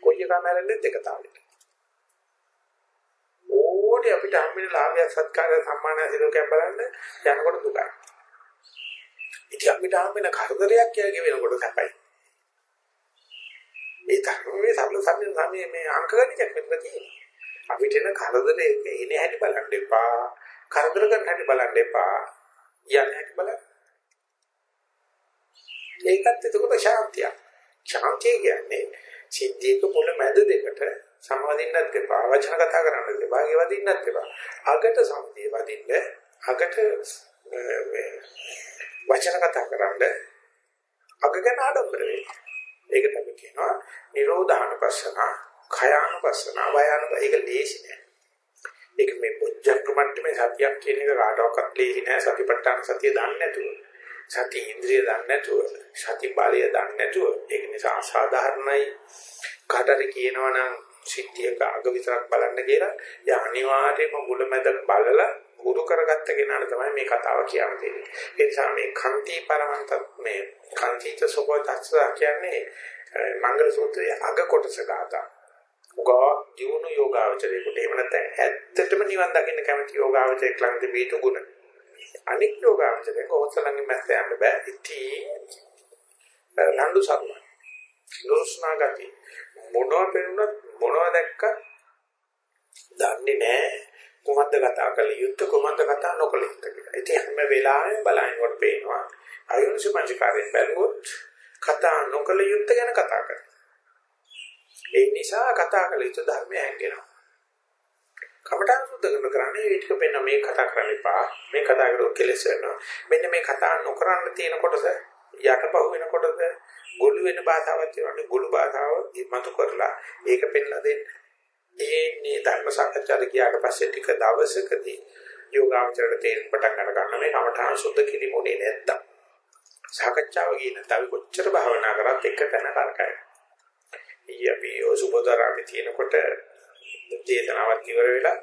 Speaker 1: කොයි එක මැරෙන්නේ දෙක තාලෙට. ඕනේ අපිට හම්බෙන ලාභය සත්කාර සම්මාන සිලෝකයක් බලන්න යනකොට දුකයි. ඉතින් අපිට හම්බෙන කරදරයක් කියගේ වෙනකොට සැපයි. ඒ තරමේ සම්ල සම්ම සමේ මේ අංක ගණිතයක් මෙතන තියෙනවා. අපිට එන කරදරේ එන්නේ හැටි බලන්න එපා. කරදර කරන්න හැටි බලන්න එපා. යන්න හැටි බලන්න. ඒකත් එතකොට ශාන්තිය. ශාන්තිය කියන්නේ සිද්ධියක මුල මැද දෙකට සමාදින්නත් එපා. වචන කතා කරන්නත් එපා. ඒ වදින්නත් එපා. අගට සම්පිය වදින්න අගට වචන කතා කරන්න අග ගැන ආඩම්බර වෙන්න. ඒක තමයි කියනවා නිරෝධානුපස්සන, khයානුපස්සන, වයානුප ඒක ලේසි නෑ. ඒක මේ බොජ්ජංග මට්ටමේ සතියක් කියන එක කාටවත් ලේසි නෑ සතිපට්ඨාන සතිය දන්නේ නැතුව. සති ඉන්ද්‍රිය දන්නේ නැතුව, සති බලය දන්නේ නැතුව. ඒක නිසා අසාධාරණයි. කාටරි කියනවනම් සිද්ධියක අග විතරක් බලන්න කියලා. ඒ අනිවාර්යයෙන්ම මුලමැද බලලා ගුරු කරගත්ත කෙනාට තමයි මේ කතාව කියන්නේ. ඒ නිසා මේ කන්ති පරමන්ත මේ කන්තිත සෝබතස්ස කියන්නේ මංගල සූත්‍රයේ අග කොටස ගාතා. උගා දියුණු යෝගාවචරයකට එහෙම නැත්නම් ඇත්තටම නිවන් දකින්න කැමති යෝගාවචරයක් ළඟ තිබීතු ගුණ. අනික් යෝගාවචරයක ඔස්සලංගෙ මැස්ස යන්න බෑ. ඉතින් නන්දු සරුවයි. නුස්නා ගති මොනවා පෙනුනත් මොනවා දැක්ක දන්නේ නැහැ කොහොමද කතා කළ යුත්තේ කොහොමද කතා නොකළ යුත්තේ කියලා. ඉතින් හැම වෙලාවෙම බලනකොට පේනවා අයෝනිසු මනසිකාරයෙන් බැලුවොත් කතා නොකළ යුත්තේ ගැන කතා කරනවා. ඒ නිසා කතා කළ යුතු ධර්මය හැංගෙනවා. කමඨාන් සුද්ධ කරන කරන්නේ ඒක පෙන්න මේ කතා කරන්න එපා. මේ කතා කරලා කෙලස් වෙනවා. මෙන්න මේ කතා නොකරන්න තියෙන කොටස යටපහුව වෙනකොටද ගොළු වෙන භාෂාවක් තියෙනවානේ ගොළු භාෂාව මතු කරලා ඒක පෙන්නලා දෙන්න. ඒන්නේ ධර්ම සාකච්ඡාට ගියාට පස්සේ ටික දවසකදී යෝගාචරයට තේරුම් පටන් ගන්න මේ කමඨාන් සුද්ධ කිරීම උනේ නැත්තම්. සාකච්ඡාව කියන තව කොච්චර භාවනා කරත් එක තැන කරකයි. ඊය අපි ඔසුබතරාමේ තියෙනකොට දේශනාවක් ඉවර වෙලා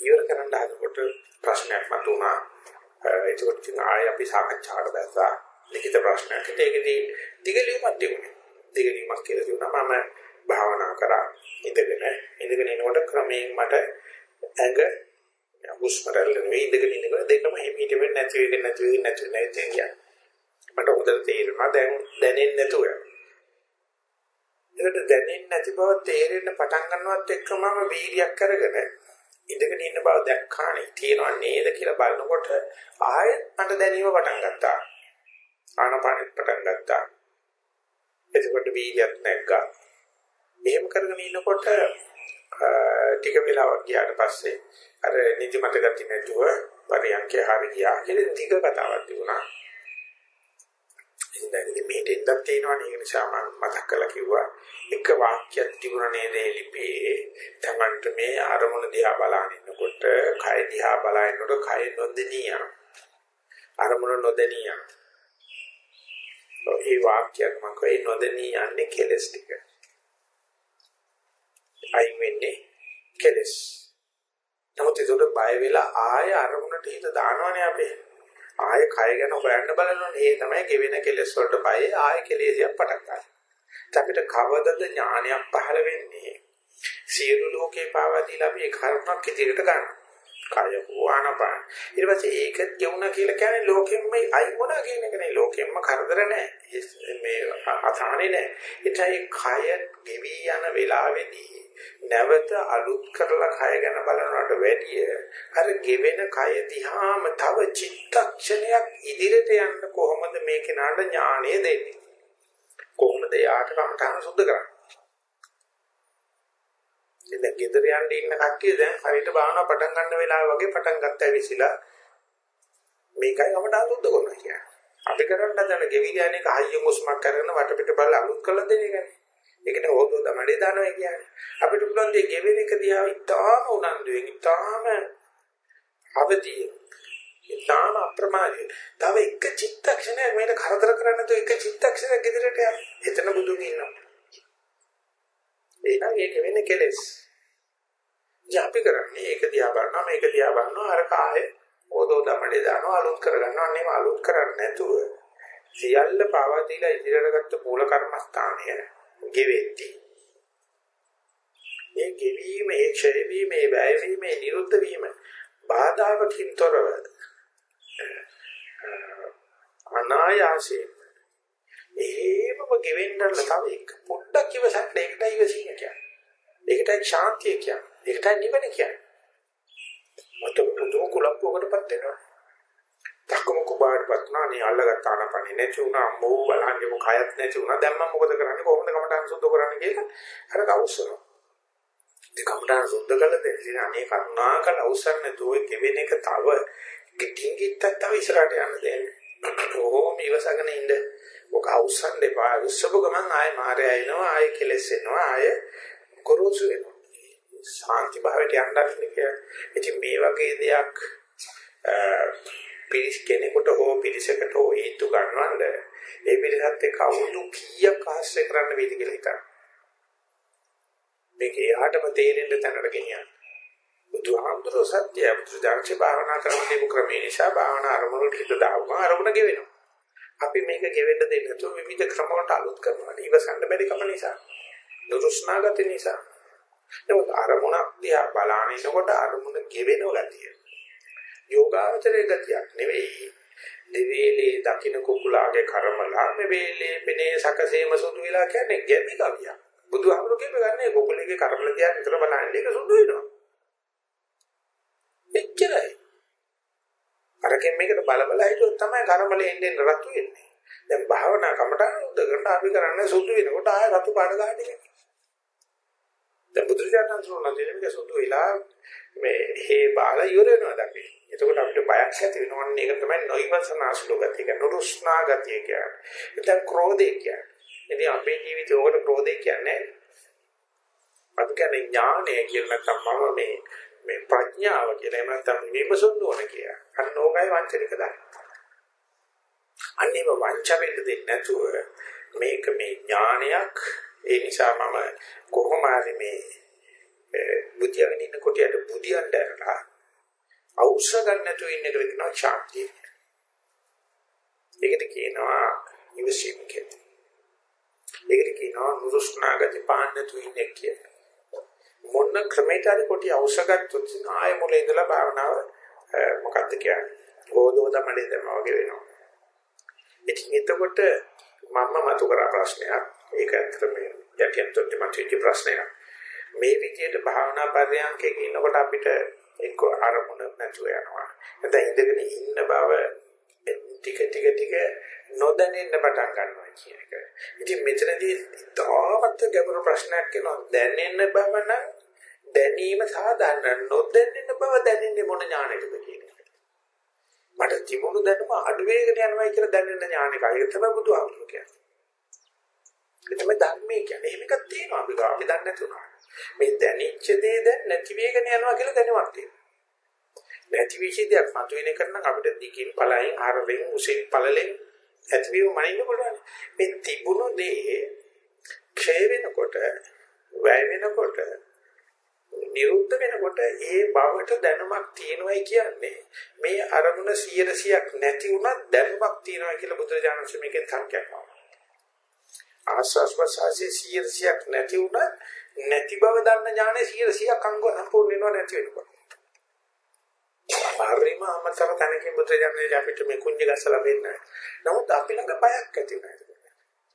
Speaker 1: ඉවර කරන්න හදනකොට ප්‍රශ්නයක් මතුණා. ඒකත් ඉතින් ආයෙ අපි සාකච්ඡාවට දැස්සා ලිඛිත ප්‍රශ්නයක්. ඒකදී දිගලියුමක් තිබුණා. දිගලියුමක් කියලා තිබුණා මම භාවනා කරා ඉඳගෙන ඉඳගෙන එනකොට ක්‍රමයෙන් මට ඇඟ හුස්ම රැල්ල නෙවෙයි ඉඳගෙන ඉන්නකොට දෙකම හිමීට වෙන්නේ නැති වෙන්නේ නැති වෙන්නේ නැති නැති කියන්නේ. මට හොඳට තේරෙනවා දැන් දැනෙන්නේ නැතුව. ඒකට දැනෙන්නේ නැති බව තේරෙන්න පටන් ගන්නවත් එක්කම වීර්යයක් කරගෙන ඉඳගෙන ඉන්න බව දැක්කානේ තියනවා නේද කියලා බලනකොට ආයෙත් මට දැනීම පටන් ගත්තා. ආනපානෙත් පටන් ගත්තා. එතකොට වීර්යයක් නැග්ගා. එහෙම කරගෙන ඉන්නකොට ටික වෙලාවක් ගියාට පස්සේ අර නිදිමත ගති නැතුව පරියන්කේ හරි ගියා කියලා ටික කතාවක් තිබුණා. ඉතින් මේ දෙන්නක් තියෙනවනේ. ඒ නිසා මම මතක් කරලා කිව්වා එක වාක්‍යයක් තිබුණා නේද ලිපියේ? තමන්ට මේ අරමුණ දිහා බලන ඉන්නකොට කය දිහා බලනකොට කය නොදෙනිය. අරමුණ නොදෙනිය. ඒ වාක්‍යයක් මම කයි නොදෙනිය යන්නේ කෙලස් ටික. අයින් වෙන්නේ කෙලස්. නමුත් ඒකට බය වෙලා ආය අරමුණට හිත දානවනේ අපේ. ආය කය ගැන හොයන්න බලනොනේ ඒ තමයි ගෙවෙන කෙලස් වලට බය ආය කෙලෙසියක් පටන් ගන්න. අපිට කවදද ඥානයක් පහළ වෙන්නේ? සියලු ලෝකේ පාවා දීලා අපි ඒ කර්මයක් ඉදිරියට ගන්න. කය වුණානපා. ඊට පස්සේ ඒක ගෙවුණා කියලා කියන්නේ ලෝකෙම්ම අයි මොනා කියන එක නේ. ලෝකෙම්ම කරදර නැහැ. මේ අසහනේ නැහැ. ඒතයි කය ගෙවි යන වෙලාවේදී නැවත අලුත් කරලා කය ගැන බලනවට වැඩිය අර ගෙවෙන කය දිහාම තව චිත්තක්ෂණයක් ඉදිරියට යන්න කොහොමද මේ කෙනාට ඥාණය දෙන්නේ කොහොමද යාට කමටහන සුද්ධ කරන්නේ ඉතින් ගෙදර යන්න ඉන්න කට්ටිය දැන් හරියට භාවනා පටන් ගන්න වෙලාව වගේ පටන් ගත්තා විසිලා මේකයි කමටහන සුද්ධ කරනවා කියන්නේ අපි කරන්න හදන ගෙවි යන එක හයියෙන් උස්මක් කරගෙන වටපිට බලලා අලුත් කරලා දෙන එකනේ ඒකට හොදෝ තමයි දානවා කියන්නේ. අපිට පුළුවන් දේ ගෙවෙන එක දිහා ඉතාම උනන්දුවෙන් ඉතාම අවදි ඉතාම අප්‍රමාදී. තව එක චිත්තක්ෂණයක් මේක කරදර කරන්න තෝ එක චිත්තක්ෂණයක් ඉදිරියට යන්න. එතන බුදුන් ඉන්නවා. ඒනම් ඒක වෙන්නේ කෙලස්. ජාපි කරන්නේ ඒක දිහා බලනවා මේක දිහා බලනවා අර කාය හොදෝ තමයි දානවා අලුත් කරගන්නවා අන්නේම අලුත් කරන්නේ නැතුව සියල්ල පාවා දීලා ඉදිරියට ගත්ත මූල කර්මස්ථානය ගෙවෙtti. මේ ගෙවීම, ඒ ක්ෂය වීම, ඒ වැය වීම, ඒ නිරුද්ධ වීම බාධාවකින් තොරව අනායාසයෙන් එහෙමම ගෙවෙන්නල තව එක පොඩ්ඩක් ඉවසන්න ඒකටයි ඉවසීම කියන්නේ. ඒකටයි ශාන්තිය කියන්නේ. ඒකටයි නිවන කියන්නේ. මත පුදුම කුලප්පුවකටපත් වෙනවා. දක්කම කුබාටපත් වුණා නේ අල්ලගත්ත ආනපනේ නැති වුණා මොහු බලන්නේ මොකයත් නැති වුණා දැන් මම මොකද කරන්නේ කොහොමද කමටහන් සුද්ධ කරන්නේ කියලා අර කවුස්සනවා ඒ කමටහන් සුද්ධ කළ දෙන්නේ අනේ කරුණාකර අවසරනේ දෝයි කෙවෙන එක තව කිටින් කිත්තක් තව ඉස්සරහට යන්න දෙන්නේ කොහොම ඉවසගෙන ඉන්න ඔක අවසන් දෙපා උස්සපු ගමන් ආයෙ මාරය එනවා ආයෙ කෙලස් එනවා ආයෙ කොරෝසු වෙනවා ශාන්ති භාවයට යන්න කියලා ඉතින් මේ වගේ දෙයක් පිරිස් කෙනෙකුට හෝ පිරිසකට හෝ හේතු ගන්නවද ඒ පිරිසත් එක්ක අවුරුදු කීයක් ආශ්‍රය කරන්න වේද කියලා හිතන්න. මේක එහාටම තේරෙන්න තැනට ගෙනියන්න. බුදුහාමුදුරුවෝ සත්‍ය බුදුදාර්ශේ භාවනා කරන දීපු ක්‍රමේ නිසා භාවනා අරමුණට හිත දාවම අරමුණ ගෙවෙනවා. අපි මේක ගෙවෙන්න දෙන්නේ නැතුව විවිධ ක්‍රම වලට අලුත් කරනවා. ඉවසන්න බැරි කම නිසා. දුරුස්නාගත නිසා. නමුත් අරමුණක් දිහා බලාගෙන ඉනකොට අරමුණ ගෙවෙනව ගතිය. යෝගාවචරයේ ගතියක් නෙවෙයි. දෙවේලේ දකින්න කුකුලාගේ කර්මලා මේ වේලේ පෙනේ සකසේම සුදු වෙලා කියන්නේ ගැමි කවියක්. බුදුහාමුදුරු කියන්නේ කුකුලේගේ කර්මල දිහා විතර බලන්නේ ඒක සුදු වෙනවා. එච්චරයි. අරකින් මේකට බල බල හිතුවොත් තමයි කර්මලේ එන්නේ රතු වෙන්නේ. දැන් භාවනා කමට උදකට අපි කරන්නේ සුදු වෙනකොට ආය රතු පාට ගන්න එක. දැන් බුදුරජාණන් වහන්සේ මේක සුදු වෙලා මේ හේ බාල ඉවර වෙනවා දැන්. එතකොට අපිට බයක් ඇති වෙනවා. අන්න ඒක තමයි නොයිවසනාසුලු ගතිය. ඒක නුරුස්නා ගතිය කියන්නේ. එතන ක්‍රෝධය කියන්නේ. ඉතින් අපේ ජීවිතේ ඕකට ක්‍රෝධය කියන්නේ අපි කියන්නේ ඥානය කියලා නැත්නම් මම මේ මේ ප්‍රඥාව කියලා එහෙම නැත්නම් විමසන්න ඕන කියලා. අන්න ඕකයි වංචනික දහම. අන්නේම වංච වෙන්න දෙන්නේ නැතුව මේක මේ ඥානයක් ඒ නිසා මම කොහොම හරි මේ බුද්ධියගෙන ඉන්න කොටියට බුදියන් දැරලා අවශ්‍ය ගන්න නැතුව ඉන්න එකට කියනවා ශාන්තිය. ඒකට කියනවා ඉවසීම කියලා. ඒකට කියනවා නුරුස්නාගති පාන්න නැතුව ඉන්නේ කියලා. මොන ක්‍රමයකට හරි කොටි අවශ්‍ය ගත්තොත් ආය මුල ඉඳලා භාවනාව මොකද්ද කියන්නේ? ඕදෝද මඩේ දැම්මා වගේ වෙනවා. ඉතින් එතකොට මම මතු කරා ප්‍රශ්නයක්. ඒක ඇත්තට මේ යටියම් තොට්ටි මතුවෙච්ච ප්‍රශ්නයක්. මේ විදිහට භාවනා පරියන්කේ ඉන්නකොට අපිට එක්ක අරමුණ නැතුව යනවා. නැත්නම් ඉඳගෙන ඉන්න බව ටික ටික ටික නොදැනෙන්න පටන් ගන්නවා කියන එක. ඉතින් මෙතනදී තාමත් ගැඹුරු ප්‍රශ්නයක් එනවා. දැනෙන්න බව නම් දැනීම සාධාරණ නොදැනෙන බව දැනෙන්නේ මොන ඥාණයකද කියන එක. මට තිබුණු දැනුම අඩු වේගන යනවා කියලා දැනෙන ඥානයක. ඒක තමයි බුදුහාමුදුරුවෝ කියන්නේ. ඒ තමයි ධර්මයේ කියන්නේ. එහෙම එකක් තියෙනවා අපි ගාව අපි දන්නේ නැතුණා. මේ දැනිච්ච දේ දැන් නැති වේගන යනවා කියලා දැනුමක් තියෙනවා. නැති විශේෂයක් මතුවෙන එක නම් අපිට දිගින් පළයින් ආරවෙන් උසින් පළලෙන් ඇතිවීම මනින්න පුළුවන්. මේ තිබුණු දේ ක්ෂය වෙනකොට වැය වෙනකොට නිරුද්ධ වෙනකොට ඒ බවට දැනුමක් තියෙනවයි කියන්නේ. මේ අරමුණ 100%ක් නැති වුණත් දැනුමක් තියෙනවා කියලා බුදුරජාණන් වහන්සේ මේකෙන් තර්කයක් ආස්වාස් ප්‍රසාසී 100%ක් නැති වුණත් නැති බව දන්න ඥානෙ 100%ක් අංග සම්පූර්ණ වෙනව නැති වෙනකොට. පරිම අමතර තැනකින් බුදුරජාණන් අපිට මේ කුංජ ගස්සලා වෙන්නේ නමුත් අපි ළඟ බයක් ඇති වෙනවා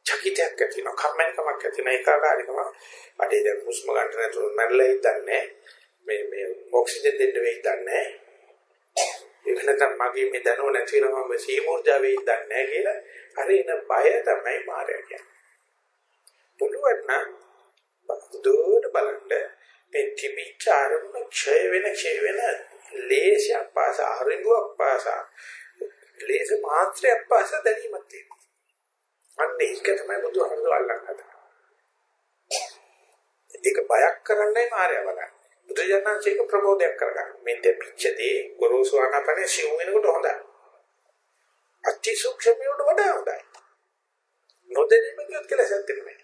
Speaker 1: චකිතයක් ඇති වෙනවා කම්මැලිකමක් ඇති වෙනවා ඒකාකාරීකම අඩේ දැන් හුස්ම ගන්න නැතුව මැරලා ඉඳන්නේ මේ මේ ඔක්සිජන් දෙන්න වෙයි ඉඳන්නේ ඒක නැත්නම් මගේ මේ දැනුව නැති වෙනවා මම සීමෝර්ජා වෙයි ඉඳන්නේ කියලා හරි එන බය තමයි මායя කියන්නේ. පුළුවන් නම් දුර බලන්න මේ තිබිච්ච ආරම්භ ක්ෂය වෙන ක්ෂය වෙන ලේසයක් පාස අරිඟුවක් පාස ලේස මාත්‍රයක් පාස දැනීමක් තියෙනවා. අන්න ඒක තමයි බුදුහාමුදුරුවෝ අල්ලන් හදන්නේ. ඒක බයක් කරන්නයි මායя බලන්නේ. බුදුජානනාංශික ප්‍රබෝධයක් කරගන්න. මේ දෙපිච්චදී ගොරෝසු ආනපනේ සිව් වෙනකොට හොඳයි. අති සූක්ෂමියට වඩා හොඳයි. නොදැනීම කියත් කියලා සත්‍යෙන්නේ.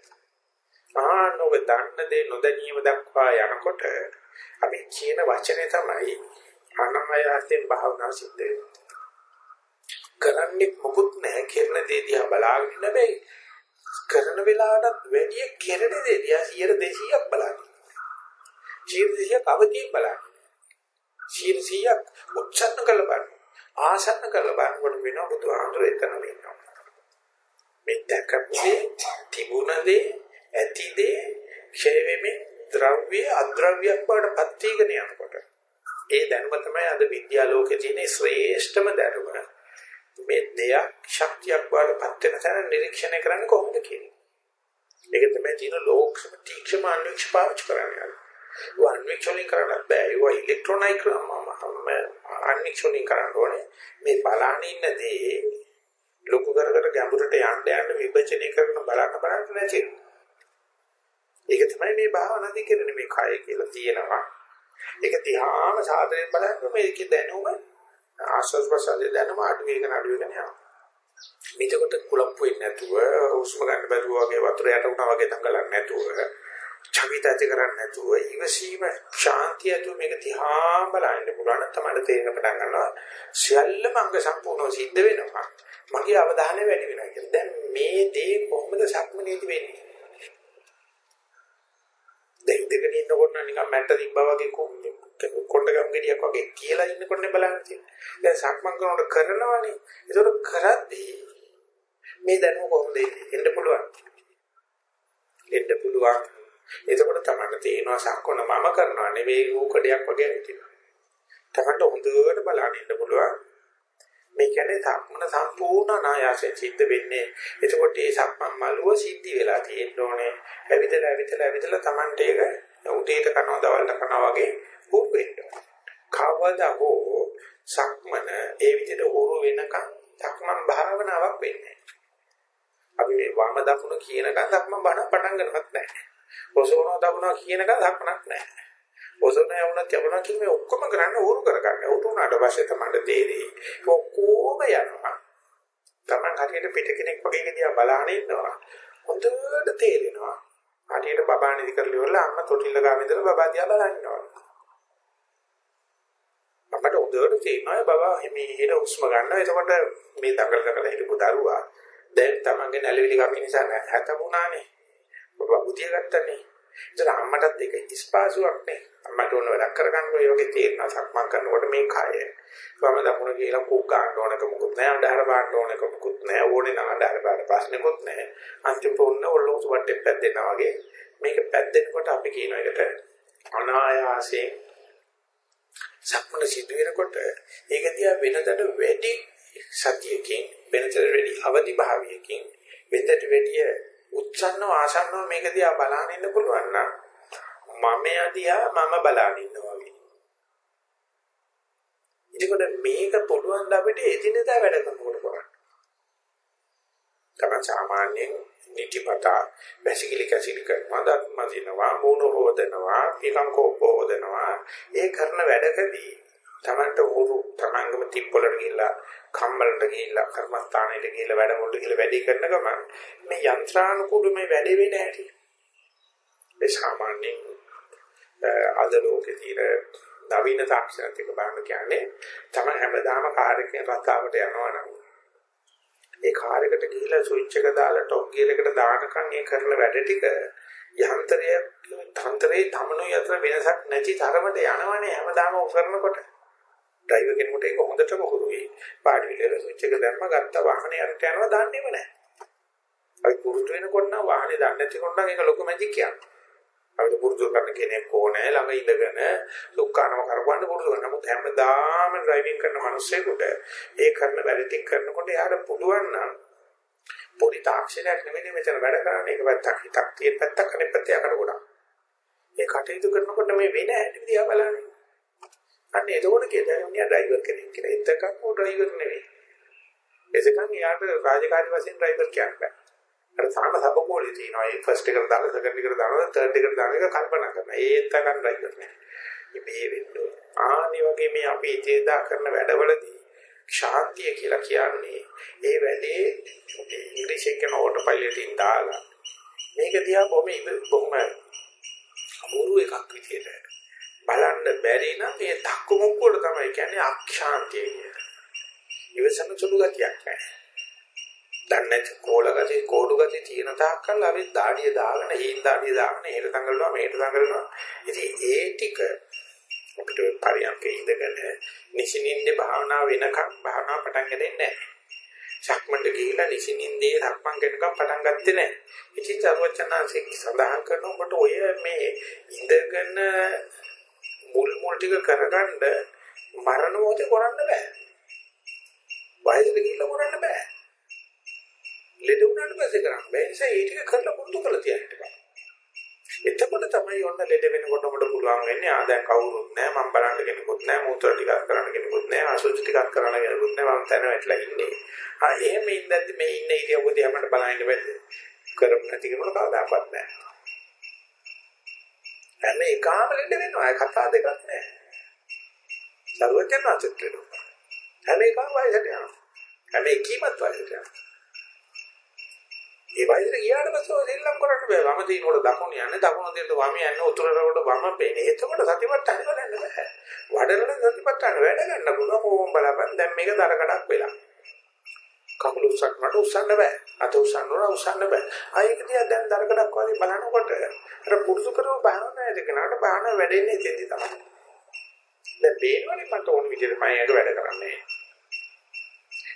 Speaker 1: ආ නොව දන්න දේ නොදැනීම දක්වා යනකොට අපි කියන වචනේ තමයි අනමයයෙන් භාවනා සිද්ධ වෙන්නේ. කරන්නේ මොකුත් නැහැ කරන දේ දිහා බලාගෙන ඉන්න බෑ. කරන වෙලාවටත් වැඩි කෙරෙන දේ දිහා 100 200ක් බලන්න. 100 200ක් අවදීන් බලන්න. 100 200ක් උච්චන්න කරලා බලන්න. ආසන්න කරලා බලනකොට වෙනවා බුදුහාමුදුරේ එතන වෙනවා. මේ දැකපුවේ තිබුණදේ ඇතිදේ ක්ෂය වෙමින් ද්‍රව්‍ය අද්‍රව්‍යයක් බවට පත් වීගෙන යනකොට ඒ දැනුම තමයි අද විද්‍යා ලෝකේ තියෙන ශ්‍රේෂ්ඨම දැනුම. මේ දෙයක් ශක්තියක් වඩපත් වෙන තැන නිරීක්ෂණය කරන්නේ කොහොමද කියන්නේ. ඒක තමයි තියෙන ලෝක්ෂම තීක්ෂම අන්වීක්ෂ පාවිච්චි කරන්නේ. ඒ අන්වීක්ෂණය කරන්න බෑ. ඒ ඉලෙක්ට්‍රොනයික අන්වීක්ෂණය කරන්න ඕනේ. මේ බලන්න ඉන්නදී ලොකු කර කර ගැඹුරට යන්න යන්න විභජනය කරන බලන්න බලන්න නැති. ඒක තමයි මේ භාවනාදී කරන්නේ මේ කය කියලා තියෙනවා. ඒක දිහාම සාදරයෙන් බලන්න මේකේ දැනුම ආස්වාද ප්‍රසාරේ දැනුම අඩු වෙන අඩු වෙන යනවා. මේකට කුලප්පු වෙන්නේ නැතුව හුස්ම ගන්න බැරුව වගේ වතුර යට වුණා වගේ දඟලන්නේ නැතුව චවිත ඇති කරන්නේ නැතුව ඉවසීම ශාන්තිය තු මේක තිහා බලන්න පුළුවන් තමයි තේරෙන පටන් ගන්නවා. සියල්ලම අංග සම්පූර්ණව සිද්ධ වෙනවා. මගේ අවධානය වැඩි වෙනවා කියන්නේ දැන් මේ දේ කොහොමද සක්මනේදී වෙන්නේ? දැන් ඉඳගෙන ඉන්නකොට නිකන් මැට්ට තිබ්බා වගේ කොණ්ඩගම් ගෙඩියක් වගේ කියලා ඉන්නකොටනේ බලන්න තියෙන්නේ. දැන් සක්මන් කරනකොට කරනවනේ. ඒකට කරද්දී මේ දැනුම කොහොමද එන්න පුළුවන්? එන්න පුළුවන්. එතකොට තමයි තේනවා සක්කොන මම කරනවා නෙවෙයි රූකඩයක් වගේ හිටිනවා. තමන්ට හොඳට බලන්න ඉන්න පුළුවන්. මේ කියන්නේ සක්මන සම්පූර්ණ නායාසයෙන් සිද්ධ වෙන්නේ. එතකොට මේ සක්මන් මළුව සිද්ධි වෙලා තියෙන්න ඕනේ. ඇවිදලා ඇවිදලා ඇවිදලා Tamante එක උදේට කරනවා දවල්ට කරනවා වගේ හුරු වෙන්න. කවදා හෝ සක්මන ඒ විදිහට හුරු වෙනකන් සක්මන් භාවනාවක් වෙන්නේ. අපි මේ වම දකුණ කියනකන් සක්මන් බණ පටන් ගන්නවත් නැහැ. ඔසවන දකුණ කියනකන් සක්මනක් නැහැ. ඔසවන යවුණත් යවුණා කියන මේ ඔක්කොම කරන්න උරු කරගන්න. උරු උනාට පස්සේ තමයි තේරෙන්නේ. ඔක්කොම යනවා. Taman හරියට පිට කෙනෙක් වගේ දිහා බලාගෙන ඉන්නවා. හොඳට තේරෙනවා. හරියට බබා නිදි කරලා ඉවරලා අම්මා තොටිල්ල ගාව ඉඳලා බබා දිහා බලන් ඉන්නවා. අපට උදේට තේරෙනවා බබා හිමීට හුස්ම ගන්නවා. එතකොට මේ දඟල දඟල හිටපු දරුවා දැන් Tamanගේ නැලවිලි කපි නිසා හැතපුණානේ. බබා බුදිය ගත්තනේ. ඒතර අම්මටත් ඒක ඉස්පාසුවක් නේ. අම්මට ඕන වැඩක් කරගන්න ඔය වගේ තේරෙනවා සක්මන් කරනකොට මේ කය. වම දකුණ කියලා කුක් ගන්න ඕනක මොකුත් නැහැ. අnder බාන්න ඕනක මොකුත් නැහැ. ඕනේ නම් අnder බාන්න ප්‍රශ්නෙකුත් නැහැ. අන්තිම පොන්න ඔල්ලෝසු වටේ පැද්දෙනවා වගේ මේක පැද්දෙනකොට අපි කියන එකට අනායාසයෙන් සක්මන සිදු වෙනකොට ඒක දිහා වෙනදට වැඩි සතියකින් වෙනදට වැඩි අවදි භාවයකින් වෙනදට වැඩි උච්චන්නව ආසන්නව මේක දිහා බලන්න ඉන්න පුළුවන් නම් මම යදියා මම බලන්න ඉන්නවා වගේ. ඒකෝට මේක පුළුවන් ද අපිට එදිනෙදා වැඩ කරනකොට කරන්න. තමයි සාමාන්‍යයෙන් නිතිපතා වැසිකිලි කැසිලි කරනවා දත් මදිනවා මූණ හොදනවා පිටං කෝප හොදනවා. ඒ කරන වැඩකදී තමන්ට උරු තමන්ගම තිප්පොලට ගිහිල්ලා කම්බලට ගිහිල්ලා කර්මස්ථානෙට ගිහිල්ලා වැඩ මුල්ල ගිහිල්ලා වැඩි කරන ගමන් මේ යන්ත්‍රානුකූල මේ වැඩේ වෙන්නේ නැහැටි. ඒ සාමාන්‍යයෙන් අද ලෝකේ තියෙන නවීන තාක්ෂණත් එක බලන්න කියන්නේ තමයි හැමදාම කාර් එකේ රස්තාවට යනවා නම් ඒ කාර් එකට ගිහිල්ලා ස්විච් එක දාලා ටොප් ගියර් එකට දානකම් ඒ කරන වැඩ ටික යන්ත්‍රය තන්ත්‍රයේ තමනු යතර වෙනසක් නැති තරමට යනවනේ හැමදාම කරනකොට. ඩ්‍රයිවර් කෙනෙකුට ඒක හොඳටම හුරුයි. පාඩි විතර ස්විච් එක දැම්ම ගත්ත වාහනේ අරට යනවා දන්නේම නැහැ. අපි පුරුදු වෙනකොට නම් වාහනේ දන්නේ නැතිකොට නම් ඒක ලොකු මැජික් කියන්නේ අපිට පුරුදු කරන කෙනෙක් ඕනේ ළඟ ඉඳගෙන දුක්ඛානම කරවන්න පුරුදු කරනවා. නමුත් හැමදාම ඩ්‍රයිවිං කරන මිනිස්සෙකුට ඒ කරන වැඩ ටික කරනකොට යාට පුළුවන් නම් පොඩි තාක්ෂණයක් නෙමෙයි මෙතන වැඩ කරන්නේ. ඒක පැත්තක් හිතක් තියෙන පැත්තක් අනෙක් පැත්ත යකට ගොඩක්. ඒ කටයුතු කරනකොට මේ වෙන හැටි දිහා බලන්නේ. අන්න එතකොට කියනවා උනියා ඩ්‍රයිවර් කෙනෙක් කියලා. එතකම ਉਹ ඩ්‍රයිවර් නෙවෙයි. එසකන් යාට රාජකාරී වශයෙන් ඩ්‍රයිවර් කියන්නේ. අර සාම සබකෝලේ තියෙනවා. ඒ ෆස්ට් එකට දාලා සෙකන්ඩ් එකට දාලා තර්ඩ් එකට දාන එක කල්පනා කරනවා. ඒත් ගන්න ඩ්‍රයිවර් නෑ. මේ වෙන්න ආනි වගේ මේ අපි ඉතේදා කරන වැඩවලදී ශාන්තිය කියලා කියන්නේ ඒ වැඩේ ඉංග්‍රීසියෙන් කියන ඕටෝ පයිලට් එකෙන් දාලා මේක දිහා බොහොම බොහොම අමුරු එකක් විදියට බලන්න බැරි නම් මේ දක්කු මුක්කුවල තමයි කියන්නේ අක්ෂාන්තිය කියන්නේ. ඉවසන සුළු ගතියක් නැහැ. දන්නේ කෝල ගතිය කෝඩු ගතිය තියෙන තාක්කල් අපි දාඩිය දාගෙන හීන් දාඩිය දාගෙන එහෙට දඟලනවා මෙහෙට දඟලනවා. ඉතින් ඒ ටික අපිට පරියන්කේ ඉඳගෙන නිසිනින්දේ භාවනා වෙනකම් භාවනා පටන් ගන්නේ නැහැ. සක්මන්ට ගිහිල්ලා නිසිනින්දේ සක්මන් කරනකම් පටන් ගත්තේ නැහැ. ඉතින් චරවචනාංශික සඳහන් කරනකොට ඔය මේ ඉඳගෙන මුල් මුල් ටික කරගන්න මරණ මොහොතේ කරන්න බෑ. වයසට ගිහිල්ලා කරන්න බෑ. ලෙඩ වුණාට පස්සේ කරන්න බෑ. ඒ නිසා ඒ ටික කරලා පුරුදු කරලා තියන්න බෑ. එතකොට තමයි ඔන්න ලෙඩ වෙනකොට ඔබට පුළුවන් වෙන්නේ ආ දැන් කවුරුත් නැහැ මම බලන්න කෙනෙකුත් නැහැ මූත්‍රා ටිකක් කරන්න කෙනෙකුත් නැහැ අසුචි ටිකක් කරන්න කෙනෙකුත් නැහැ මම තැන වැටලා ඉන්නේ. ආ එහෙම ඉඳද්දි මේ ඉන්න ඉරියව්ව දිහා මට බලන්න බැහැ. කරපු නැති කෙනෙකුට කවදාවත් නැහැ. හැම එකම ලෙඩ වෙනවා. ඒ කතා දෙකක් නැහැ. සර්වඥාන්සෙත් වෙනවා. හැම එකම වයසට යනවා. හැම එකීමත් වයසට යනවා. ඒ වයසට ගියාට පස්සේ දෙල්ලම් කරන්න බෑ. වම දිනවල දකුණ යන්නේ දකුණ දිනට වම යන්නේ උතුරට වම පේන්නේ. එතකොට සතිපට්ඨාන වලන්න බෑ. වඩන සතිපට්ඨාන වැඩ ගන්න පුළුවන් ඕම් බලපන්. දැන් මේක දරකඩක් වෙලා. කකුල උස්සන්නට උස්සන්න බෑ. අත උස්සන්නට උස්සන්න බෑ. ආයෙක තියා දැන් දරකඩක් වගේ බලනකොට අර පුරුදු කරව බහන දෙකනට බහන වැඩෙන්නේ ඉතින්දි තමයි. දැන් පේනවනේ මට ඕන විදිහට මම ඒක වැඩ කරන්නේ.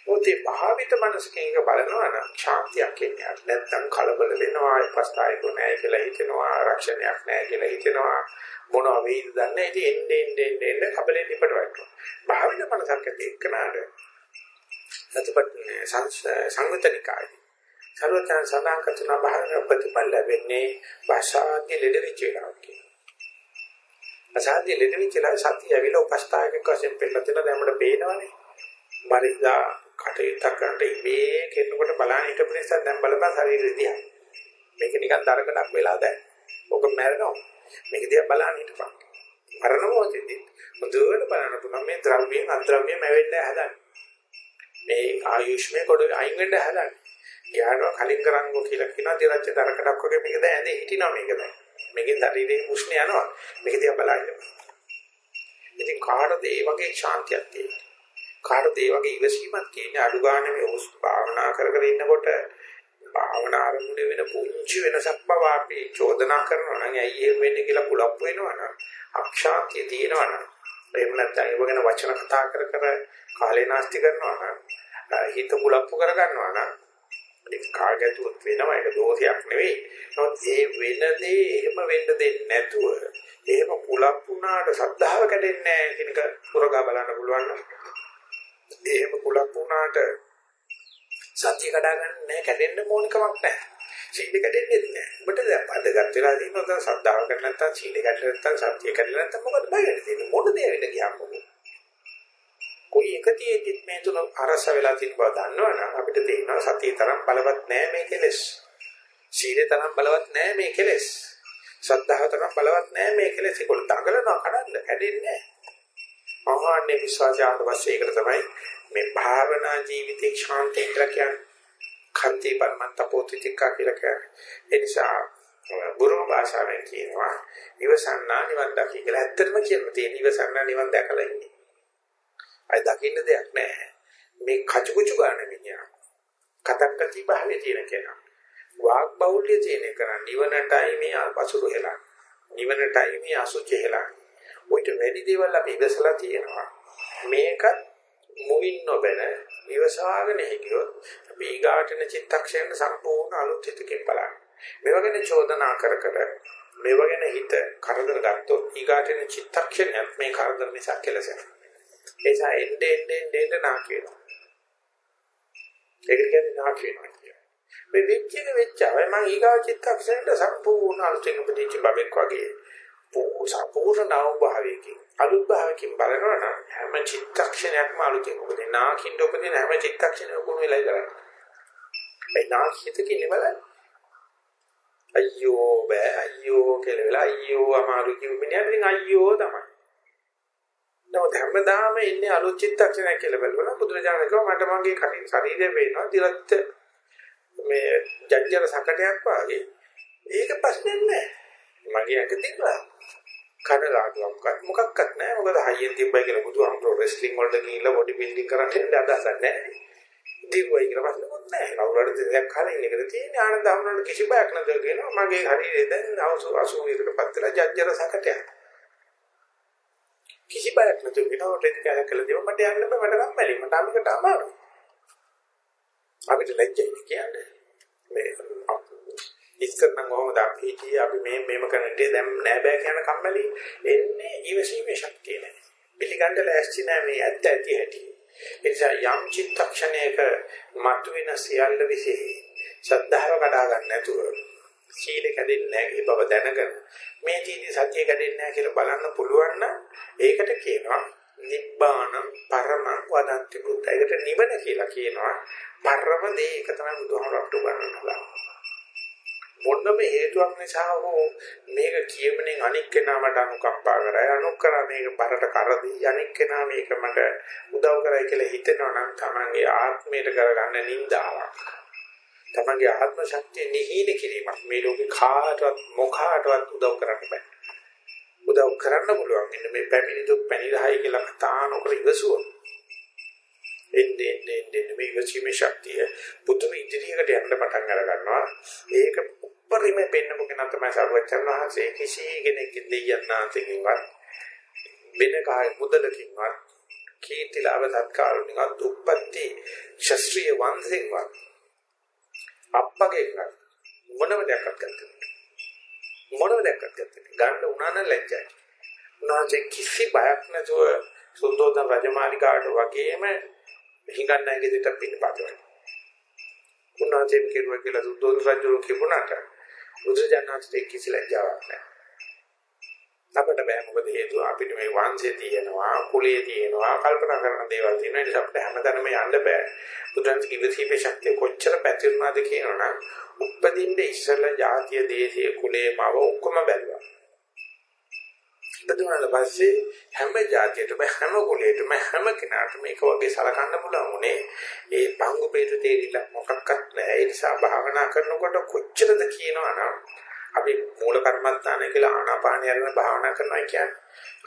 Speaker 1: මොකද භාවිත මනසකින් එක බලනවා නම් ශාන්තියක් එන්නේ නැත්නම් කලබල වෙනවා පස්තායක නැහැ කියලා හිතෙනවා ආරක්ෂණයක් නැහැ කියලා හිතෙනවා. මොනවා වෙයිද දන්නේ ඉතින් එන්නේ එන්නේ එන්නේ කබලෙන් ඉපට වටනවා භාවිත මනසක් එක්කනාට සතිපත් සංගතනිකායි සර්වඥ සදාන් කතන භාවන ප්‍රතිපල ලැබෙන්නේ භාෂාදී ලෙඩ වෙච්ච එකක් කියලා. අසාධ්‍ය ලෙඩ වෙච්ච සතිය ඇවිල්ලා උපස්ථායක වශයෙන් පෙන්නතන දැන් අපිට පේනවනේ. මරිදා කටයුත්තක් කරන්න ඉබේ කෙනෙකුට බලන්න හිටපු නිසා දැන් බලපන් ශරීරය දිහා. මේක නිකන් දරකඩක් වෙලා දැන්. ඔක මැරෙනවා. මේක දිහා බලන්න හිටපන්. මරණ මොහොතේදී මුදුවට බලන්න පුළුවන් මේ ද්‍රව්‍යයෙන් අද්‍රව්‍යයෙන් මැවෙන්න හදන්නේ. මේ ආයුෂ්මේ කොට අයින් වෙන්න හදන්නේ. යානවා කලින් කරංගෝ කියලා කියනවා දිරච්ච දරකඩක් වගේ මේක දැන් ඇඳේ හිටිනවා මේක දැන්. මේකෙන් ශරීරයේ උෂ්ණ යනවා. මේක දිහා බලන්න. ඉතින් කාටද ඒ වගේ ශාන්තියක් තියෙන්නේ? කාටද ඒ වගේ ඉවසීමක් කියන්නේ අඩු ගන්න මේ උස් භාවනා කර කර ඉන්නකොට භාවනා ආරම්භුනේ වෙන පුංචි වෙනසක් බව අපි චෝදනා කරනවා නම් ඇයි එහෙම වෙන්නේ කියලා කුලප් වෙනවා නම් අක්ෂාන්තිය තියෙනවා නම් එහෙම නැත්නම් ඒව ගැන වචන කතා කර කර කාලේ නාස්ති කරනවා නම් හිත කුලප් කර ගන්නවා නම් ඒක කාගතුත් වෙනවා ඒක දෝෂයක් නෙවෙයි. නමුත් ඒ වෙන දේ එහෙම වෙන්න දෙන්නේ නැතුව එහෙම කුලප් වුණාට සද්ධාව කැඩෙන්නේ නැහැ කියන එක පුරගා බලන්න පුළුවන් නම් එහෙම කුලප් වුණාට සත්‍ය කඩා ගන්න නැහැ කැඩෙන්න ඕන කමක් නැහැ. සීල කැඩෙන්නේ නැහැ. ඔබට දැන් අදගත් වෙලා තියෙනවා දැන් සද්ධාව කරන්න නැත්නම් සීල කැඩලා නැත්නම් සත්‍ය කැඩලා නැත්නම් මොකද බය වෙන්නේ තියෙන්නේ මොන දේ වෙන්න ගියාම කොයි එකතියෙදිත් මේ තුන අරස වෙලා තියෙන බව දන්නවනම් අපිට තේරෙනවා සතිය තරම් බලවත් නැහැ මේ කෙලෙස්. සීලේ තරම් බලවත් නැහැ මේ කෙලෙස්. සද්ධාව තරම් බලවත් නැහැ මේ කෙලෙස්. ඒක දඟලනවා කඩන්න කැඩෙන්නේ නැහැ. මහාන්නේ විශ්වාසය ආවට පස්සේ ඒකට තමයි මේ භාවනා ජීවිතේ ශාන්තිය කියලා කියන්නේ. කන්ති පරමත්ත පොතිතිකා කියලා කියන්නේ. ඒ නිසා බුරුම භාෂාවෙන් කියනවා ඉවසන්නා නිවන් දකි කියලා. ඇත්තටම කියනවා තියෙන ඉවසන්නා නිවන් දැකලා ඉන්නේ. අය දකින්න දෙයක් නැහැ. මේ කචුකුචු ගන්න මිනිහා. කතක්කති භාවයේ තියෙන කෙනා. වාග් බෞල්‍ය තියෙන කෙනා නිවනටයි මේ අසුරු හෙලා. නිවනටයි මේ අසුචි හෙලා. ඔයිට වැඩි දේවල් අපි ඉවසලා තියෙනවා. මේක මුවින් නොබැන ඉවසාගෙන හිටියොත් අපි ඊගාටන චිත්තක්ෂණ සම්පූර්ණ අලුත් හිතකින් බලන්න. මේවා ගැන චෝදනා කර කර මේවා ගැන හිත කරදර ගත්තොත් ඊගාටන චිත්තක්ෂණයත් මේ කරදර නිසා කෙලසෙනවා. ඒ නිසා එන්නේ එන්නේ එන්නේ නාකි වෙනවා. ඒක කියන්නේ නාකි වෙනවා කියන්නේ. මේ වෙච්ච එක වෙච්චාවයි මම ඊගා චිත්තක්ෂණයට සම්පූර්ණ අලුතෙන් උපදීච්ච බබෙක් වගේ සම්පූර්ණ නව භාවයකින් අලුත් භාවයකින් බලනවා නම් හැම චිත්තක්ෂණයක්ම අලුතෙන් උපදින නාකින්ද උපදින හැම චිත්තක්ෂණයකම කුණු වෙලා ඉවරයි. මේ නාකිත කියන්නේ බලන්න. අයියෝ බෑ අයියෝ කියලා වෙලා අයියෝ අමාරු කිව්ව මිනිහා අයියෝ තමයි. නමුත් හැමදාම ඉන්නේ අලුත් චිත්තක්ෂණයක් කියලා බලනවා බුදුරජාණන් කිව්වා මට මගේ කටින් ශරීරය පේනවා දිලත් මේ ජජ්ජර සකටයක් වාගේ ඒක ප්‍රශ්නේ නැහැ මගේ අත තිබ්බා. කනරාටුවක්වත් මොකක්වත් නැහැ. මොකද හයියෙන් තිබ්බයි කියලා බුදුහාමුදුරුවෝ රෙස්ලිං වලට ගිහිල්ලා බොඩි බිල්ඩින් කරන්න ඉන්න අදහසක් නැහැ. දිව්වයි කියලා ප්‍රශ්නකුත් නැහැ. කවුරුහරි දෙයක් කාලේ ඉන්න එකට තියෙන්නේ. ආනන්ද හමුනට කිසි බයක් නැතුව කියනවා මගේ ශරීරය දැන් අවසු 80 කට පත් වෙලා ජජ්ජර සකටයක්. කිසි බයක් නැතුව වෙනවට ඒක කැලකල දෙව මට යන්න බෑ මට කම්මැලි මට අමිකට අමාරු අපිට ලැජ්ජයි කියන්නේ. මේ ඉස්සර නම් කොහොමද අපි හිටියේ අපි මේ මේම කරන්නේ දැන් නෑ බෑ කියන කම්මැලි එන්නේ ඊවසීමේ ශක්තිය නෑ පිළිගන්න ලෑස්ති නෑ මේ ඇත්ත ඇති හැටි ඒ නිසා යම් චිත්තක්ෂණයක මතුවෙන සියල්ල විශේෂයි ශ්‍රද්ධාව කඩා ගන්න නැතුව සීල කැඩෙන්නේ නැහැ බව දැනගෙන මේ ජීවිතය සත්‍ය කැඩෙන්නේ නැහැ කියලා බලන්න පුළුවන් නම් ඒකට කියනවා නිබ්බාණං පරමං වදන්ති බුද්ධ. ඒකට නිවන කියලා කියනවා. පරම දේ ඒක තමයි බුදුහාමරට උගන්වනවා. මොනම හේතුවක් නිසා හෝ මේක කියමනේ අනික් කෙනා මට අනුකම්පා කරයි අනුකරා මේක බරට කරදී අනික් කෙනා මේක මට උදව් කරයි කියලා හිතනවා නම් Tamange ආත්මයට කරගන්න නින්දාවක්. තමන්ගේ ආත්ම ශක්තිය නිහින කිරීමක් මේ ලෝකේ කාටවත් මොකාටවත් උදව් කරන්න බෑ. උදව් කරන්න පුළුවන් මෙන්න මේ පැමිණි දුක් පැනිරහයි කියලා කතා නොකර ඉවසුවොත්. එන්නේ එන්නේ මේ ඉවසීමේ ශක්තිය පුදුම ඉදිරියකට යන්න පටන් අර ගන්නවා. ඒක උපරිම පෙන්නපු කෙනා තමයි සර්වචන් වහන්සේ කිසි කෙනෙක් දෙයයන් නාතකින්වත් වෙන කාය මුදලකින්වත් කීර්ති ලාභ සත්කාරුණිකත් උප්පත්ති ශාස්ත්‍රීය වංශෙන්වත් අප්පගේ එකක් මොනම දෙයක් ගත්තේ මොනම දෙයක් ගත්තේ ගන්න උනා නම් ලැජ්ජයි. උනාසේ කිසි බයක් නැතුව සුද්ධෝදන රජමාලිකාවට වගේම හිඟන්නයිගේ දෙට පින්නපතවයි උනාසේ කෙරුවා කියලා සුද්ධෝදන රජු කියුණාට බුදුජානනාථට කිසි ලැජ්ජාවක් නැහැ. අපිට බෑ මොකද හේතුව? අපිට මේ වංශය තියෙනවා කුලයේ තියෙනවා කල්පනා කරන දේවල් තියෙනවා. ඒ නිසා අපිට හැමතැනම යන්න බෑ. බුදුන් කිවිසීමේ ශක්තිය කොච්චර පැතිරුණාද කියනවනම් උපදින්න ඉස්සෙල්ලා ජාතිය දේශීය කුලයේ මව ඔක්කොම බැලුවා. බදුනාට පස්සේ හැම ජාතියටම හැම කුලයකටම හැම කෙනාටම මේක වගේ සලකන්න පුළුවන් උනේ. ඒ පංගු peeru තේරිලා මොකක්වත් නැහැ. ඒ නිසා භාවනා කරනකොට කොච්චරද කියනවනම් අපි මූල කර්මස්ථානය කියලා ආනාපානය අරගෙන භාවනා කරනවා කියන්නේ.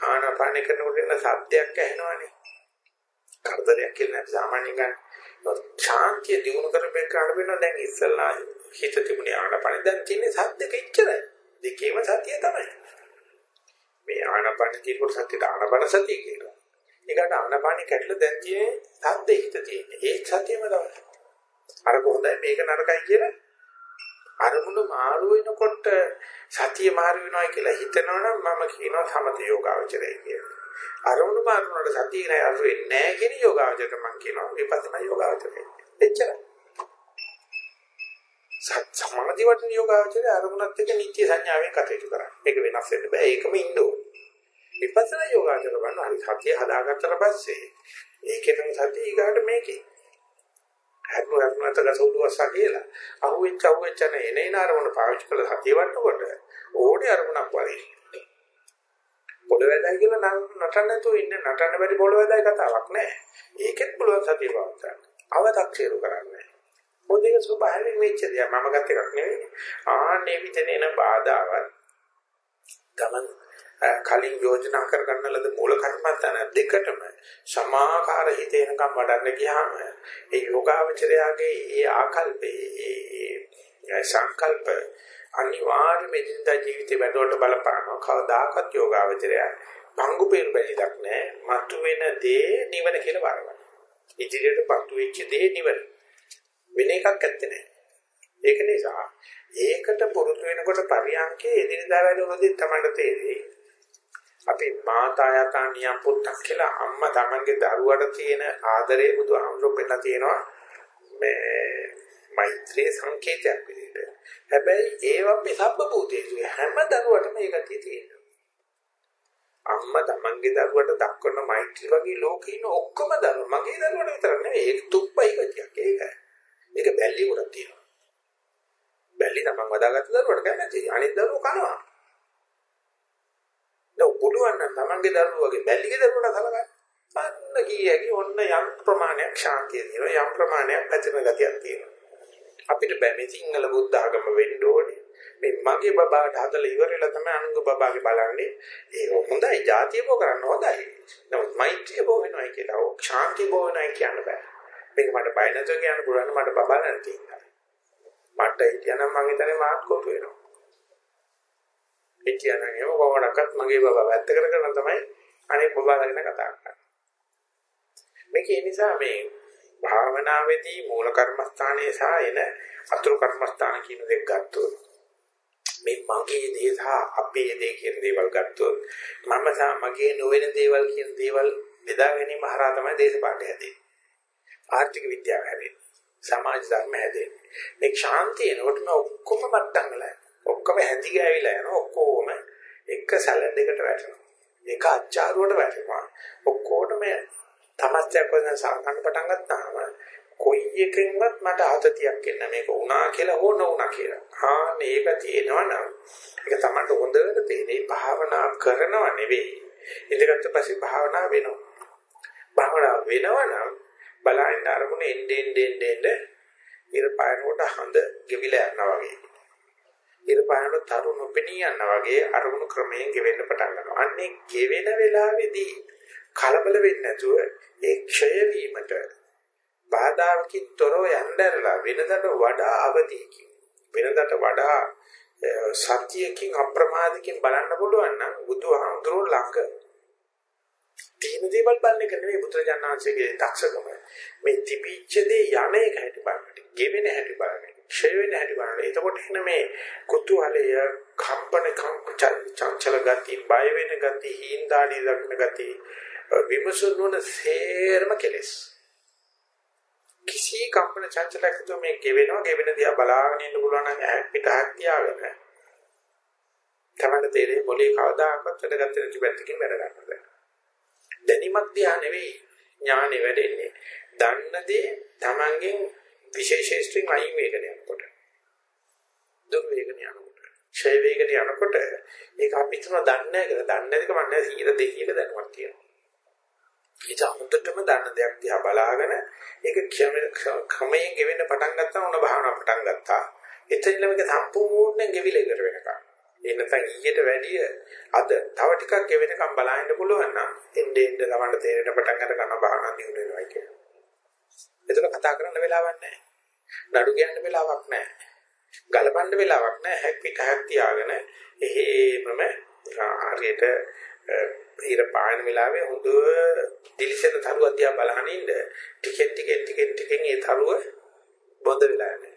Speaker 1: ආනාපානය කරනකොට එන සද්දයක් ඇහෙනවනේ. කරදරයක් කියලා අපි සාමාන්‍යයෙන් ගන්න. ශාන්තිය දිනු කරපේ කරන්න වෙනවා දැන් ඉස්සල්ලා හිත තිබුණේ ආනපන දැන් තියෙන්නේ සද්දක ඉච්චරයි. දෙකේම සතිය තමයි. මේ ආනපන කියනකොට සතියට ආනපන සතිය කියනවා ඒකට ආනපන කැඩලා දැන් තියෙන්නේ සද්ද හිත තියෙන්නේ ඒ සතියම තමයි අර කොහොඳයි මේක නරකයි කියලා අරමුණු මාරු වෙනකොට සතිය මාරු වෙනවා කියලා හිතනවනම් මම කියනවා සමත යෝගාවචරය කියලා. අරමුණු මාරු වුණාට සතිය නෑ අර වෙන්නේ නෑ කියන යෝගාවචරයට මම කියනවා විපස්සනා යෝගාවචරය. එච්චරයි. සමාධි වටන යෝගාවචරය අරමුණත් එක්ක නිත්‍ය සංඥාවෙන් කටයුතු කරා. ඒක වෙනස් වෙන්න බෑ. ඒකම ඉන්න ඕන. විපස්සනා යෝගාවචර බලන හරි සතිය හදාගත්තට පස්සේ ඒකෙනම් සතිය ඊගාට මේකේ හැරුණු හැරුණාට ගසවුලුවස්සා කියලා. අහුවෙච්ච අහුවෙච්ච නේ එන අරමුණ පාවිච්චි කළ සතිය වන්නකොට ඕනේ අරමුණක් වගේ. පොළවැදයි කියලා නටන්න නැතුව ඉන්න නටන්න බැරි පොළවැදයි කතාවක් නෑ. ඒකෙත් පුළුවන් සතිය පවත්වා. අව탁සිරු කරන්නේ. මොදේක ස්වභාවයෙන් වෙච්ච දේ මම ගත් එකක් නෙවෙයි. ආන්නේ විදිහේ එන බාධාවත් ගමන් කලින් යෝජනා කරගන්න ලද මූල කර්මත්තන දෙකටම සමාකාර හිතේනකම් වඩන්න ගියාම ඒ යෝගාවචරයාගේ ඒ ආකල්පේ ඒ සංකල්ප අනිවාර්යයෙන්ම එදිනදා ජීවිතේ වැඩවලට බලපානවා. කවදාකවත් යෝගාවචරයා බංගු පෙර බැලිදක් නැහැ. මතුවෙන දේ නිවන කියලා වරවන ඉදිරියට පත්තු වෙච්ච දේ නිවන. වෙන එකක් ඇත්තේ නැහැ ඒක නිසා ඒකට පුරුදු වෙනකොට පරියන්කේ එදිනදා වැඩවලදී තමයි තේරෙන්නේ. අපි මාතායතා නියම් පුත්තක් කියලා අම්මා තමන්ගේ දරුවට තියෙන ආදරේ බුදුහාමුදුරුවෝ පෙන්නලා තියෙනවා. මේ මෛත්‍රී සංකේතයක් විදිහට. හැබැයි ඒවා මේ සබ්බ භූතේසු හැම දරුවටම ඒක තියෙනවා. අම්මා තමන්ගේ දරුවට දක්වන මෛත්‍රී වගේ ලෝකේ ඉන්න ඔක්කොම දරුවෝ. මගේ දරුවට විතර නෙවෙයි ඒක තුප්පයි ගතියක් ඒකයි. ඒක බැල්ලි උඩක් තියෙනවා. බැල්ලි තමන් වදාගත්ත දරුවට කැමති අනිත් දරුවෝ කනවා. දැන් පුළුවන් නම් තමන්ගේ දරුවෝගේ බැල්ලිගේ දරුවන්ට සලකන්න. අන්න කීයකි ඔන්න යම් ප්‍රමාණයක් ශාන්තිය තියෙනවා යම් ප්‍රමාණයක් පැතිරෙන ගතියක් තියෙනවා. අපිට බෑ මේ සිංහල බුද්ධ ආගම වෙන්න ඕනේ. මේ මගේ බබාට හදලා ඉවරලා තමයි අනුංග බබාගේ බලන්නේ. ඒක හොඳයි ಜಾතිය බෝ කරන්න හොඳයි. නමුත් මෛත්‍රිය බෝ වෙනවා කියලා ඕ ශාන්තිය බෝ වෙනවා කියන්න බෑ. මේක මට බය නැතුව කියන්න පුළුවන් මට බබා නැති. මට හිතනනම් මං හිතන්නේ මාත් කොටු වෙනවා. හිටියනම් එහෙම කොහොමඩක්වත් මගේ බබා වැත්ත කරගෙන තමයි අනේ බබා ගැන කතා කරන්නේ. මේක ඒ නිසා මේ භාවනාවේදී මූල කර්මස්ථානයේ සහ එන අතුරු කර්මස්ථාන කියන දෙක ගත්තොත් මේ මගේ දේ සහ අපේ දේ කියන දේවල් ගත්තොත් මම සහ මගේ නොවන දේවල් කියන දේවල් බෙදා ගැනීම හරහා තමයි දේශපාලනය හැදෙන්නේ. ආර්ථික විද්‍යාව හැදෙන්නේ. සමාජ ධර්ම හැදෙන්නේ. මේ ශාන්තිය එනකොටම ඔක්කොම මට්ටම් වලයි. ඔක්කොම හැදි ගෑවිලා යනවා ඔක්කොම එක සැලෙන්ඩයකට වැටෙනවා එක අච්චාරුවට වැටෙනවා ඔක්කොටම තමස්යක් වශයෙන් සාකන්න පටන් ගත්තාම කොයි එකකින්වත් මට ආතතියක් එන්න මේක වුණා කියලා හෝ නොවුණා කියලා. ආ මේක තියෙනවා නම් ඒක තමයි හොඳට තේරෙන්නේ භාවනා කරනව නෙවෙයි. ඉඳගත්තු පස්සේ භාවනා වෙනවා. භාවනා වෙනවා නම් බලන්න අරමුණ එන්නේ එන්නේ එන්නේ ඉර පායනකොට හඳ ගෙවිලා යනවා වගේ. ඉර පායන තරු නොපෙනී යනවා වගේ අරමුණු ක්‍රමයෙන් ගෙවෙන්න පටන් ගන්නවා. අන්නේ ගෙවෙන වෙලාවේදී කලබල වෙන්නේ නැතුව ඒ ක්ෂය වීමට බාධාකින් තොරව යnderලා වෙනදට වඩා අවදීකින් වෙනදට වඩා සත්‍යකින් අප්‍රමාදකින් බලන්න පුළුවන් නම් බුදුහාමුදුරුවෝ ළඟ තීන දේවල් බලන්නේ නෙවෙයි බුදුරජාණන්සේගේ දක්ෂකම. මේ තිබිච්ච දේ යන එක හැටි බලන්න ගෙවෙන හැටි බලන්න ක්ෂය වෙන හැටි බලන්න. එතකොට එන මේ කුතුහලය කම්පන කම්ප චංචල ගති බය වෙන ගති හීන්දාඩි දක්න ගති විමසුනුන සේරම කෙලස්. කිසි කම්පන චංචලයක් තුම මේ ගෙවෙනවා ගෙවෙන දිහා බලාගෙන ඉන්න පුළුවන් නම් ඇහ පිටහක් තියාගෙන තමන්න තේරෙන්නේ මොලේ කවදාකවත් වැඩ ගන්න නැති පැත්තකින් වැඩ ගන්නවා දැනීමක් දිහා නෙවෙයි ඥානෙ වැඩෙන්නේ. දන්න දේ තමන්ගෙන් විශේෂයෙන් අයින් වේගන යනකොට. දුක් වේගන යනකොට. ඡය වේගන යනකොට ඒක අපි තුන දන්නේ නැහැ කියලා. දන්නේ නැතිකම නැහැ 100 200ක දැනුමක් තියෙනවා. ඒක අමුතටම දන්න දෙයක් දිහා බලාගෙන ඒක ක්‍රමයෙන් ගෙවෙන්න පටන් ගත්තා උන භාවනා පටන් ගත්තා. එතනින් මේක සම්පූර්ණයෙන් ගෙවිලා ඉවර වෙනකම්. ඒ නැත්නම් ඊට වැඩිය අද තව ටිකක් ගෙවෙනකම් බලන්න පුළුවන් නම් එන්නේ එන්නේ ලවන්න තේරෙන පටන් ගන්න ගන්න භාවනා දියුණු වෙනවා කියන්නේ. එතන කතා කරන්න වෙලාවක් නැහැ. නඩු කියන්න වෙලාවක් නැහැ. ගලපන්න වෙලාවක් නැහැ. හැක් පිට හැක් තියාගෙන එහෙමම හරියට ඊර පායන වෙලාවේ හොඳ දිලිසෙන තරුව දිහා බලහන් ඉන්න ටිකෙන් ටිකෙන් ටිකෙන් ටිකෙන් ඒ තරුව බොඳ වෙලා යනවා.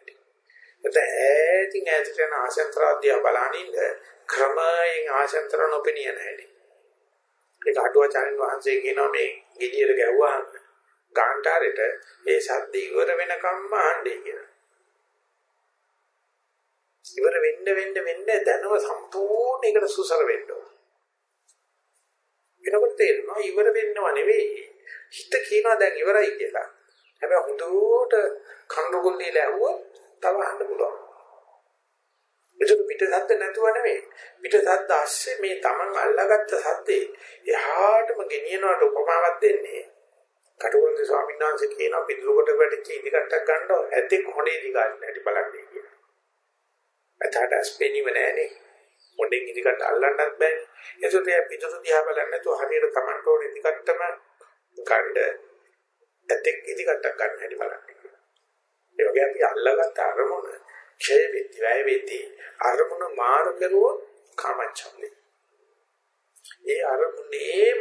Speaker 1: එතන ඈතින් ඈතට යන ආශන්තර දිහා බලහන් ඉන්න ක්‍රමයෙන් ආශන්තර නොපෙනිය නැහැ. ඒක අටුවාචාර්යන් වහන්සේ කියනවා මේ ගෙඩියට ගැහුවා ගාන්ටාරෙට ඒ ශබ්ද ඉවර වෙනකම්ම ආන්නේ කියලා. ඉවර වෙන්න වෙන්න වෙන්න දැනව සම්පූර්ණ ඒකට සුසර වෙන්න ඕන. එතකොට තේරෙනවා ඉවර වෙන්නව නෙවෙයි. හිත කියනවා දැන් ඉවරයි කියලා. හැබැයි හුදුට කන්රුගුල් දීලා ඇහුවොත් තව අහන්න පුළුවන්. ඒක පිට සද්ද නැතුව නෙවෙයි. පිට සද්ද ASCII මේ Taman අල්ලාගත්ත සද්දේ එහාටම ගෙනියනවට උපමාවක් දෙන්නේ. කටුකුරුන්ද ස්වාමීන් වහන්සේ කියනවා පිටුරකට වැටිච්ච ඉදිකටක් ගන්නවා ඇත්තේ කොහොනේ දිගාට නැටි බලන්නේ කියලා. එතකට ස්පෙනිව නැහනේ. මොඩෙන් ඉදිකට අල්ලන්නත් බෑනේ. ඒසොත් එයා පිටුරු දිහා බලන්නේ නැතුව හරියට Tamanට ඕනේ ඉදිකටම ගන්න ඇත්තෙක් ඉදිකටක් ගන්න හැටි බලන්නේ. ඒ වගේ අපි අල්ලාගත්ත අරමුණ ක්ෂය වෙති වැය වෙති අරමුණ මාරු කරුවොත් කාමච්ඡන්දේ. ඒ අරමුණේම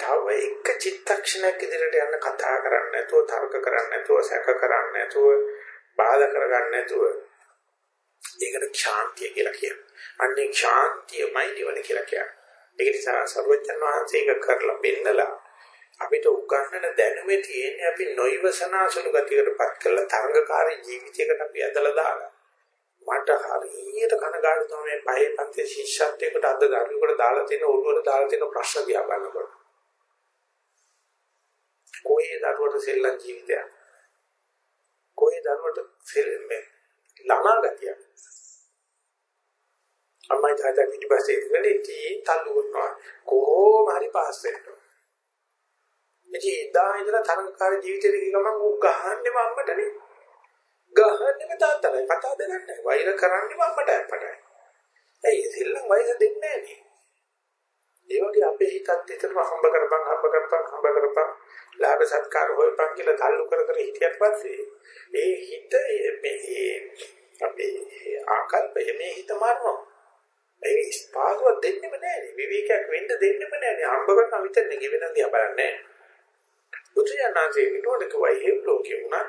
Speaker 1: තව එක චිත්තක්ෂණයක් ඉදිරියට යන්න කතා කරන්නේ නැතුව තර්ක කරන්නේ නැතුව සැක කරන්නේ නැතුව බාධා කරගන්නේ නැතුව ඒකට ශාන්තිය කියලා කියනවා. අන්නේ ශාන්තියමයි නිවන කියලා කියන්නේ. ඒක නිසා සර්වඥන් වහන්සේ ඒක කරලා පෙන්නලා අපිට උගන්වන දැනුමේ තියෙන්නේ අපි නොයවසනාසුළු ගතියකටපත් කරලා තරඟකාරී ජීවිතයකට අපි ඇදලා දාලා. මට හරියට කනගාටු තමයි පහේ පන්ති ශිෂ්‍යත්වයකට අද දරුවෙකුට දාලා තියෙන ඔළුවට දාලා තියෙන ප්‍රශ්න දිහා බලනකොට. කොහේ දරුවට සෙල්ලම් ජීවිතයක්. කොහේ දරුවට සෙල්ලම් ළමා ගතියක්. අම්මයි තාත්තා පිටිපස්සේ ඉඳලා තල්ලු කරනවා කොහොම හරි පාස් වෙන්න. ඉතින් එදා ඉඳලා තරංකාර ජීවිතේ දිග ගමන් උ ගහන්නේම අම්මටනේ. ගහන්නේම තාත්තටයි. කතා දෙන්නේ වෛර කරන්නේම අම්මට අපටයි. ඇයි සෙල්ලම් වෛර දෙන්නේ නැහැ ඒ වගේ අපේ හිතත් විතරම හම්බ කරපන් හම්බ කරපන් හම්බ කරපන් ලාභ සත්කාර හොයපන් කියලා තල්ලු කර කර හිටියට පස්සේ ඒ හිත මේ අපේ ආකල්පය මේ හිත මාරනවා. ඒ ස්පාදුව දෙන්නෙම නැහැ. විවේකයක් වෙන්න දෙන්නෙම නැහැ. හම්බ කරන විතරනේ ගෙවෙන දිහා බලන්නේ. බුදුජානනාංශයේ විනෝඩක වයි ලෝකේ උනා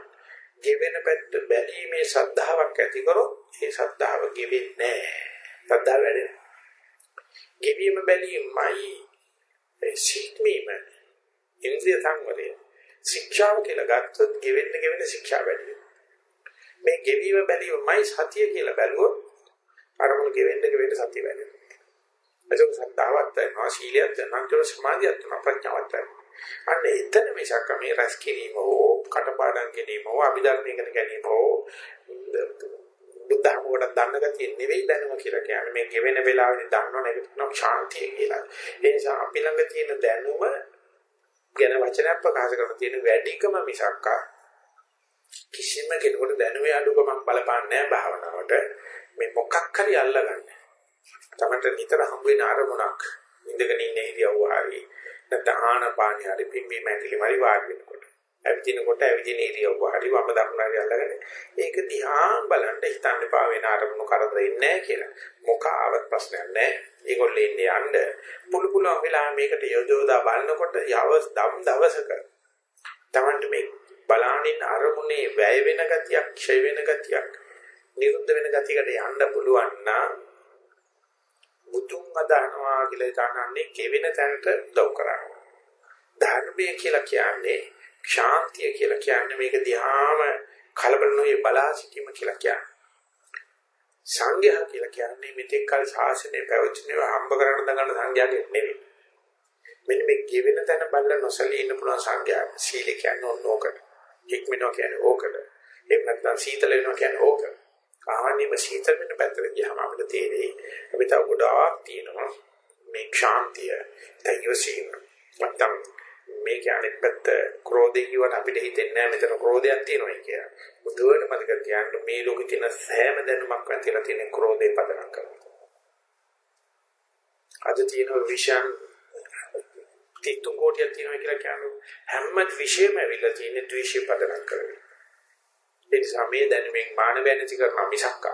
Speaker 1: ගෙවෙන පැත්ත බැලීමේ ශ්‍රද්ධාවක් ඇති කරොත් ඒ ශ්‍රද්ධාව ගෙවෙන්නේ නැහැ. ශ්‍රද්ධාව වැඩෙනවා. ගෙවීම බැලීමයි ඒ සික්මීම ඉන්ද්‍රිය සංවරය ශික්ෂාව කියලා ගත්තොත් ගෙවෙන්න ගෙවෙන ශික්ෂා වැඩි මේ ගෙවීම බැලීමයි සතිය කියලා බැලුවොත් අරමුණු ගෙවෙන්න ගෙවෙන්න සතිය වැඩි වෙනවා ඒක සත්‍තාවත් වෙනවා සීලියත් වෙනවා අන්තිම සමාධියත් වෙනවා ප්‍රඥාවත් වෙනවා අන්න එතන මිසක් මේ රැස් කිරීම හෝ කටපාඩම් කිරීම හෝ අභිධර්මයකට ගැනීම හෝ බුද්ධහම කොට දන්න ගතිය නෙවෙයි දැනුම කියලා කියන්නේ මේ ගෙවෙන වෙලාවෙදි දන්නවනේ ඒක නම් ශාන්තිය කියලා. ඒ නිසා අපි ළඟ තියෙන දැනුම ගැන වචනයක් ප්‍රකාශ කරන තියෙන වැඩිකම මිසක් කිසිම කෙනෙකුට දැනුමේ අඩුකමක් බලපාන්නේ නැහැ භාවනාවට. මේ මොකක් හරි අල්ලගන්න. තමන්ට නිතර හම් වෙන අරමුණක් ඉඳගෙන ඉන්න ඉරියව්ව හරි නැත්නම් ආනපානිය හරි පිම්බීම ඇකිලිම හරි වාඩි වෙනකොට ඇවිදිනකොට ඇවිදින ඉරියව්ව හරි වම දකුණ හරි අල්ලගෙන ඒක දිහා බලන්න හිතන්න එපා වෙන අරමුණු කරදර ඉන්නේ නැහැ කියලා. මොක ආවත් ප්‍රශ්නයක් නැහැ. ඒගොල්ලෝ ඉන්නේ යන්න පුළු පුළුවන් වෙලා මේකට යොදවලා බලනකොට යවස් දම් දවසක Tamanට මේ බලානින් අරමුණේ වැය වෙන ගතියක්, ක්ෂය වෙන ගතියක්, නිරුද්ධ වෙන ගතියකට යන්න පුළුවන් නම් මුතුන් අදහනවා කියලා හිතන්නේ කෙවෙන තැනට උදව් කරනවා. ධර්මය කියලා කියන්නේ ශාන්තිය කියලා කියන්නේ මේක දිහාම කලබල නොවේ බලා සිටීම කියලා කියන්නේ. සංඝයා කියලා කියන්නේ මෙතෙක් කල ශාසනය පැවතුනේව හම්බ කරන්න දඟන සංඝයාගේ නෙවෙයි. මෙන්න මේ ගෙවෙන තැන බලලා නොසලී ඉන්න පුළුවන් සංඝයා සීල කියන්නේ ඕකට. ඉක්මනෝ කියන්නේ ඕකට. එහෙම නැත්නම් සීතල වෙනවා කියන්නේ ඕකට. ආවන්නේම සීතල වෙන පැත්තට ගියාම අපිට තේරෙයි අපි තව ගොඩාක් තියෙනවා මේ ශාන්තිය තයවසීම නැත්නම් මේක අනෙක් පැත්ත ක්‍රෝධය කියවට අපිට හිතෙන්නේ නැහැ මෙතන ක්‍රෝධයක් තියෙනවා කියලා. බුදුවරණ මතක තියාගන්න මේ ලෝකේ තියෙන සෑම දැනුමක් වැතිලා තියෙන ක්‍රෝධේ පදනම් කරනවා. අද තියෙන විෂන් තිත්තුන් කෝටියක් තියෙනවා කියලා කියන්නේ හැම විශේෂම ඇවිල්ලා තියෙන ද්වේෂය පදනම් කරගෙන. ඒ නිසා මේ දැනුමින් මානවය නැති කරන මිසක්ක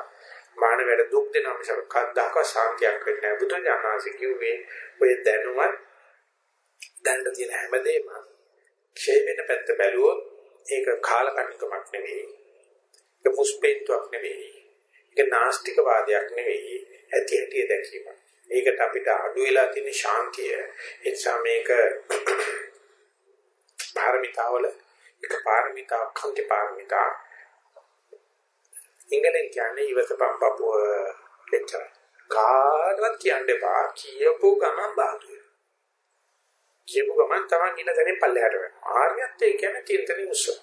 Speaker 1: මානවයට දුක් දෙන මිසක් කද්දාක සාන්තියක් වෙන්නේ නැහැ. බුදුජානනාංශ කිව්වේ ඔය දැනුමත් දැනට තියෙන හැමදේම ක්ෂය වෙන පැත්ත බැලුවොත් ඒක කාලකන්නිකමක් නෙවෙයි. ඒක පුස්පේත්වයක් නෙවෙයි. ඒක නාස්තික වාදයක් නෙවෙයි. ඇති ඇති දැකීමක්. ඒකට අපිට අඩු වෙලා තියෙන ශාන්තිය. ඒ නිසා මේක පාරමිතාවල එක පාරමිතා කන්ති පාරමිතා ඉංග්‍රීසියෙන් කියන්නේ ඉවත පම්පපුව ලෙච්චර. කාටවත් කියන්න එපා කියපු ගමන් බාතු කියපු ගමන් තමන් ඉන්න තැනින් පල්ලෙහාට වෙනවා. ආර්යත්වය කියන්නේ තියෙන තැනින් උස්සන.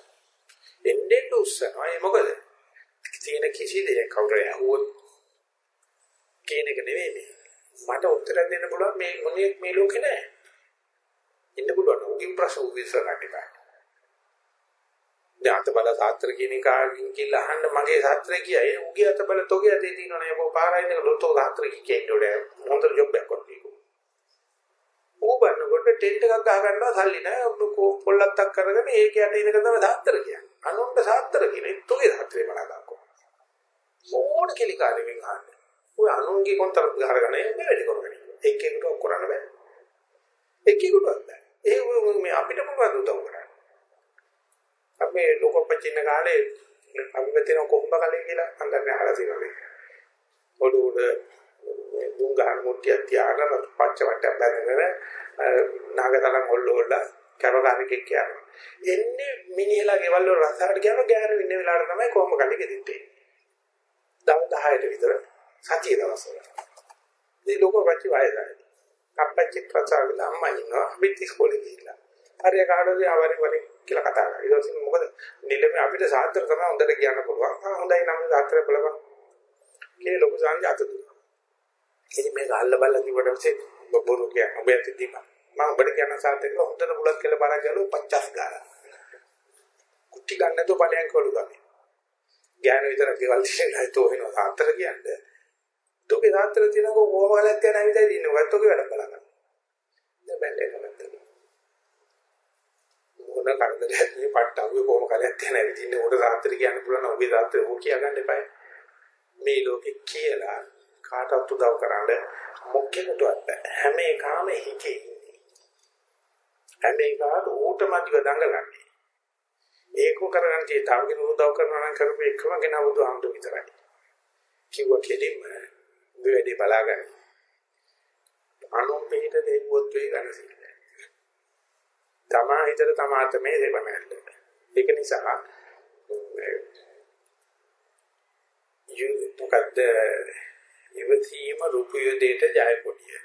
Speaker 1: එන්නේ උස්සනවා. ඒ මොකද? තියෙන කිසි දෙයක් කවුරු ඇහුවොත් කියන එක නෙවෙයි මේ. මට උත්තර දෙන්න පුළුවන් මේ මොනේ මේ ලෝකේ නෑ. ඉන්න පුළුවන්. උගින් ප්‍රශ්න උවිසරකට බෑ. දැන් අතබල සාත්‍ර කියන කාගෙන් කියලා අහන්න මගේ සාත්‍රය කියයි. උගේ අතබල තෝගේ අතේ තියෙනවනේ. මොකෝ පාරයින් එක ලොතෝ සාත්‍ර කියෙන්නේ හොඳ ජොබ් එකක් කරන්නේ. ඌ බන්නකොට ටෙන්ට් එකක් ගහ ගන්නවා සල්ලි නැහැ. පොල්ලත්තක් කරගෙන ඒක යට ඉනක තමයි සාත්‍ර කියන්නේ. අනුන්ට සාත්‍ර කියන්නේ තෝගේ සාත්‍රේ මනගක්කෝ. ඕන කෙලිකාරෙමින් අහන්නේ. ඔය අනුන්ගේ කොන්තරත් ගහගෙන මේ වැඩි කරගෙන. එක්කෙනෙකුට කරන්න බෑ. එක්කෙනෙකුට බෑ. ඒ මේ අපිට මොනවද උදව් කරන්නේ? අපි ලෝකපච්චින කාලේ අපි මෙතන කොම්බ කලේ කියලා අන්දරේ අහලා තියෙනවා. ඔඩ උඩ දුම් ගහන මුට්ටියක් තියාගෙන පච්ච වට්ටක් බැඳගෙන නාගතරන් හොල්ල හොල්ල කැරකාරකෙක් කියනවා. එන්නේ මිනිහලා ගෙවල් වල රස්සාවට කියනවා ගෑනු ඉන්න වෙලාවට තමයි කොම්බ කලේ ගෙදින්නේ. දවස් 10ට විතර සතිය දවස්වල. මේ ලෝකපච්චි වයසයි. අපච්චි ප්‍රචාරවල අම්මා ඉන්නවා අපි ඉස්කෝලේ ගිහිල්ලා. හරිය කාඩෝදී ආවරි වරි කියලා කතා කරා. ඊට පස්සේ මොකද නිලමේ අපිට සාත්‍තර තමයි හොඳට කියන්න පුළුවන්. ආ හොඳයි නම් සාත්‍තර බලපන්. කියලා ලොකු සංජය අත දුන්නා. ඉතින් මේක අල්ල බල්ල කිව්වට පස්සේ බොරු කියන ඔබ ඇති දීපන්. මම ඔබට කියන සාත්‍තර කියලා හොඳට බුලත් කියලා බාර ගලු 50 ගාලා. කුටි ගන්න නැතුව ඵලයන් කළු ගන්නේ. ඥාන විතර දේවල් තියෙනවා තෝ වෙනවා සාත්‍තර කියන්නේ. තෝගේ සාත්‍තර තියෙනකො කොහොමද යන විදිහට ඉන්නවා. තෝගේ වැඩ බලන්න. දැන් බැලේ කමත්. මොන කරදරයක් මේ පට්ටවුවේ කොහොම කරයක් තියෙන ඇවිදින්නේ උඩ සාත්‍රි කියන්න පුළුවන් ඔබේ සාත්‍රි ඕක කියා ගන්න එපා මේ ලෝකේ කියලා කාටවත් උදව් කරන්න මොකෙකුටවත් හැම එකම හිතේ හැම එකම ඌටමදිව දඟලන්නේ. ඒක කරගන්න tie තව කෙනෙකු උදව් කරනවා නම් කරපු එකම කෙනා බුදුහාමුදුරු විතරයි. කිව්ව කෙලින්ම මේ වැඩේ බලාගන්න. අනුන් පිට දෙවොත් වේ ගන්න තමා හිතට තමාට මේ දෙවනල්ල. ඒක නිසා යු මොකද්ද ඉවසීම රුපියදේට ජය කොටිය.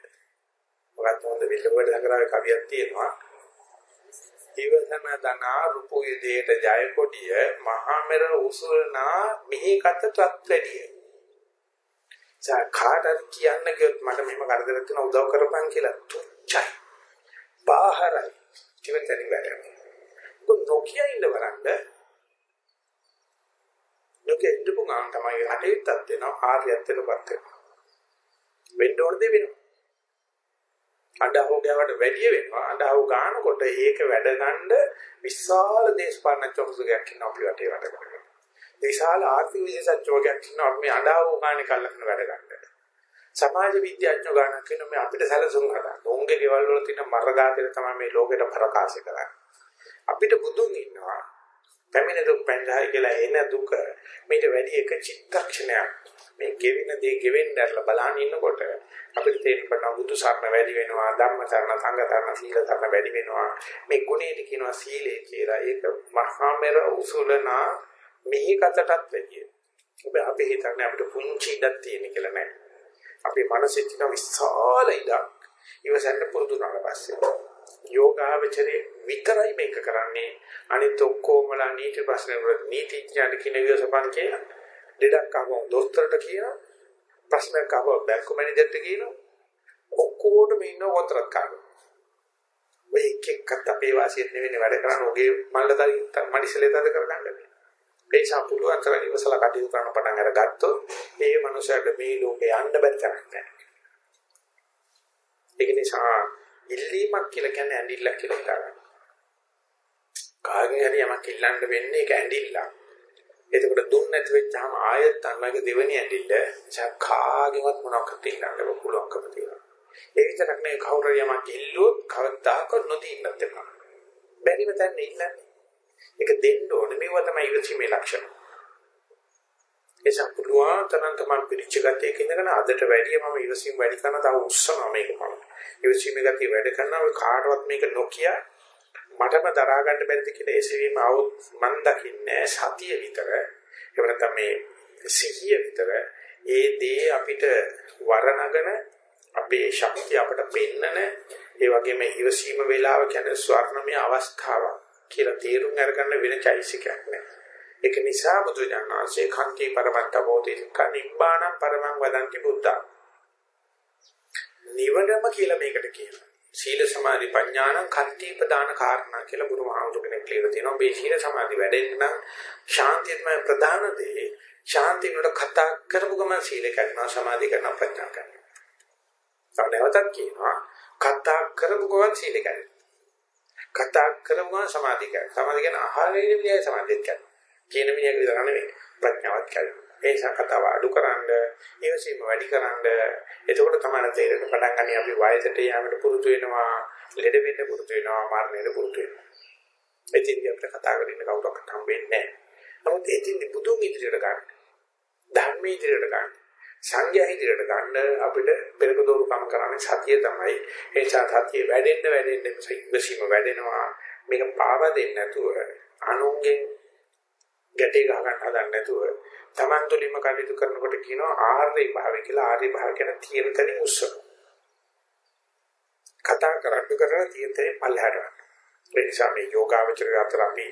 Speaker 1: මොකක්ද හොඳ විලවඩ ළඟරාවේ කවියක් තියෙනවා. ඉවසන දනා රුපියදේට ජය කොටිය මහා මෙර උසුරනා මිහි කතටත් වැඩිය. කාටද කියන්න කිව්වොත් මට මෙහෙම කරදරයක් තියෙනවා උදව් කරපන් කියලා තුච්චයි. බාහරයි. ඉවතරින් වැටෙනවා. ඒක නොකිය ඉන්න වරන්ද නොකිය ඉඳපු ගමන් තමයි හටේත්තක් වෙනවා ආර්යත්වයටපත් වෙනවා. වෙන්න ඕන දේ වෙනවා. අඬහව ගාවට වැඩි වෙනවා. අඬහව ගන්නකොට ඒක වැඩ ගන්න විශාල දේශපාලන චොක්සුගයක් ඉන්න අපි වටේ වැඩ කරනවා. විශාල ආර්ථික විශේෂඥයෙක් ඉන්නවා මේ අඬහව ගානේ කල්ලන වැඩ ගන්න. සමාජ විද්‍යාඥයෝ ගන්න කියන මේ අපිට සැලසුම් හදන්න. උන්ගේ ගෙවල් වල තියෙන මරගාතේ තමයි මේ ලෝකෙට ප්‍රකාශ කරන්නේ. අපිට බුදුන් ඉන්නවා. පැමිණ දුක් පෙන්හයි කියලා එන දුක මේට වැඩි එක චිත්තක්ෂණයක්. මේ ගෙවෙන දේ ගෙවෙන්න දැරලා බලන් ඉන්නකොට අපිට තේරෙනවා බුදු සරණ වැඩි වෙනවා, ධම්ම සරණ, සංඝ සරණ, සීල සරණ වැඩි වෙනවා. මේ ගුණේට කියනවා සීලය කියලා. ඒක මහා මෙර උසුලනා මිහි කතටත් වැඩි. ඔබ අපි හිතන්නේ අපිට පුංචි ඉඩක් තියෙන කියලා නෑ. අපේ මනසේ තියෙන විශාල ඉඩක් ඉවසන්න පුරුදු වුණාට පස්සේ. යෝගාවචරේ විතරයි මේක කරන්නේ. අනිත් ඔක්කොමලා නීති ප්‍රශ්න වල නීතිඥයන් කියන විවසපන් කියන දෙඩක් අහම දොස්තරට කියන ප්‍රශ්නයක් අහම බැංකු මැනේජර්ට කියන ඔක්කොටම ඉන්න වතරක් කාරෝ ඔය එක එක්කත් අපේ වාසියෙත් නෙවෙයි වැඩ කරන්නේ. ඔගේ මල්ලතරි මනිසලේ තද කරගන්න ඒ නිසා පුළුවන් තරම් ඉවසලා කටයුතු කරන පටන් අරගත්තොත් ඒ මනුස්සයාට මේ ලෝකේ යන්න බැරි තරක් නැහැ. ඒක නිසා ඉල්ලීමක් කියලා කියන්නේ ඇඬිල්ලක් කියලා හිතාගන්න. කාගෙන් හරි යමක් ඉල්ලන්න වෙන්නේ ඒක ඇඬිල්ලක්. එතකොට දුන්න නැති වෙච්චාම ආයෙත් තමයි දෙවෙනි ඇඬිල්ල කාගෙවත් මොනවක්වත් ඉල්ලන්න පුළුවන්කම තියෙනවා. ඒ විතරක් නෙවෙයි කවුරු යමක් ඉල්ලුවොත් කවදාකවත් නොදීන්නත් එපා. බැරිම තැන ඉල්ලන්නේ. ඒක දෙන්න ඕනේ. මේවා තමයි ඉවසීමේ ලක්ෂණ. ඒ සම්පූර්ණ තරම් තමයි පිළිච්ච ගතියක ඉඳගෙන අදට වැඩිය මම ඉවසීම වැඩි කරන තව උස්සනවා මේක මම. ඉවසීමේ ගතිය වැඩි කරනවා ඔය කාටවත් මේක නොකිය මටම දරා ගන්න බැරිද කියලා ඒසෙවීම આવොත් මන් දකින්නේ සතිය විතර. ඒ නැත්නම් මේ සිහිය විතර ඒ දේ අපිට වරණගෙන අපේ ශක්තිය අපට පෙන්නන ඒ වගේම ඉවසීම වේලාව කියන්නේ ස්වර්ණමය අවස්ථාවක් කියලා තේරුම් අරගන්න වෙන චෛසිකයක් නෑ. ඒක නිසා බුදුජානනාංශේ කන්ති පරමත්ත බෝධි කනිබ්බාණං පරමං වදන්ති බුද්ධා. නිවනම කියලා මේකට කියනවා. සීල සමාධි ප්‍රඥාන කන්ති ප්‍රදාන කාරණා කියලා බුදුමහාමුදුර කෙනෙක් කියලා තියෙනවා. මේ සීල සමාධි වැඩෙන්න නම් ශාන්තිය තමයි ප්‍රධාන දේ. ශාන්තිය වලට කතා කරපු ගමන් සීල කරනවා සමාධි කරනවා ප්‍රඥා කරනවා. තවනවතත් කියනවා කතා කරපු ගමන් සීල කරනවා. කතා කරපු ගමන් සමාධි කරනවා. සමාධි කියන ආහාරයේ විදිහේ සමාධියක් කරනවා. කියන මිනිහක විතර නෙවෙයි ප්‍රඥාවත් කරනවා. ඒ නිසා කතාව අඩුකරනද ඊවසීම වැඩිකරනද එතකොට තමයි තේරෙන්න පටන් ගන්නේ අපි වයසට යෑමට පුරුදු වෙනවා ලෙඩ වෙන්න පුරුදු වෙනවා මරණයට පුරුදු වෙනවා. එතින්දී අපිට කතා කරන්න කවුරක්වත් හම්බෙන්නේ නැහැ. නමුත් එතින්දී බුදුන් ඉදිරියට ගන්න. ධර්මයේ ඉදිරියට ගන්න. සංඝයා ඉදිරියට ගන්න අපිට පෙරක දෝරුකම් කරන්නේ සතිය තමයි. ඒ නිසා සතිය වැඩෙන්න වැඩෙන්න ඉවසීම වැඩෙනවා. මේක පාව දෙන්නේ නැතුව අනුන්ගෙන් ගැටේ ගහ ගන්න හදන්නේ නැතුව Taman තුලින්ම කටයුතු කරනකොට කියනවා ආර්ය භාවය කියලා ආර්ය භාව කියන තියෙන තැනින් උස්සන. කතා කරන්න කරන තියෙන තැනින් පල්ලහැට ගන්න. ඒ නිසා මේ යෝගාවචරය අතර අපි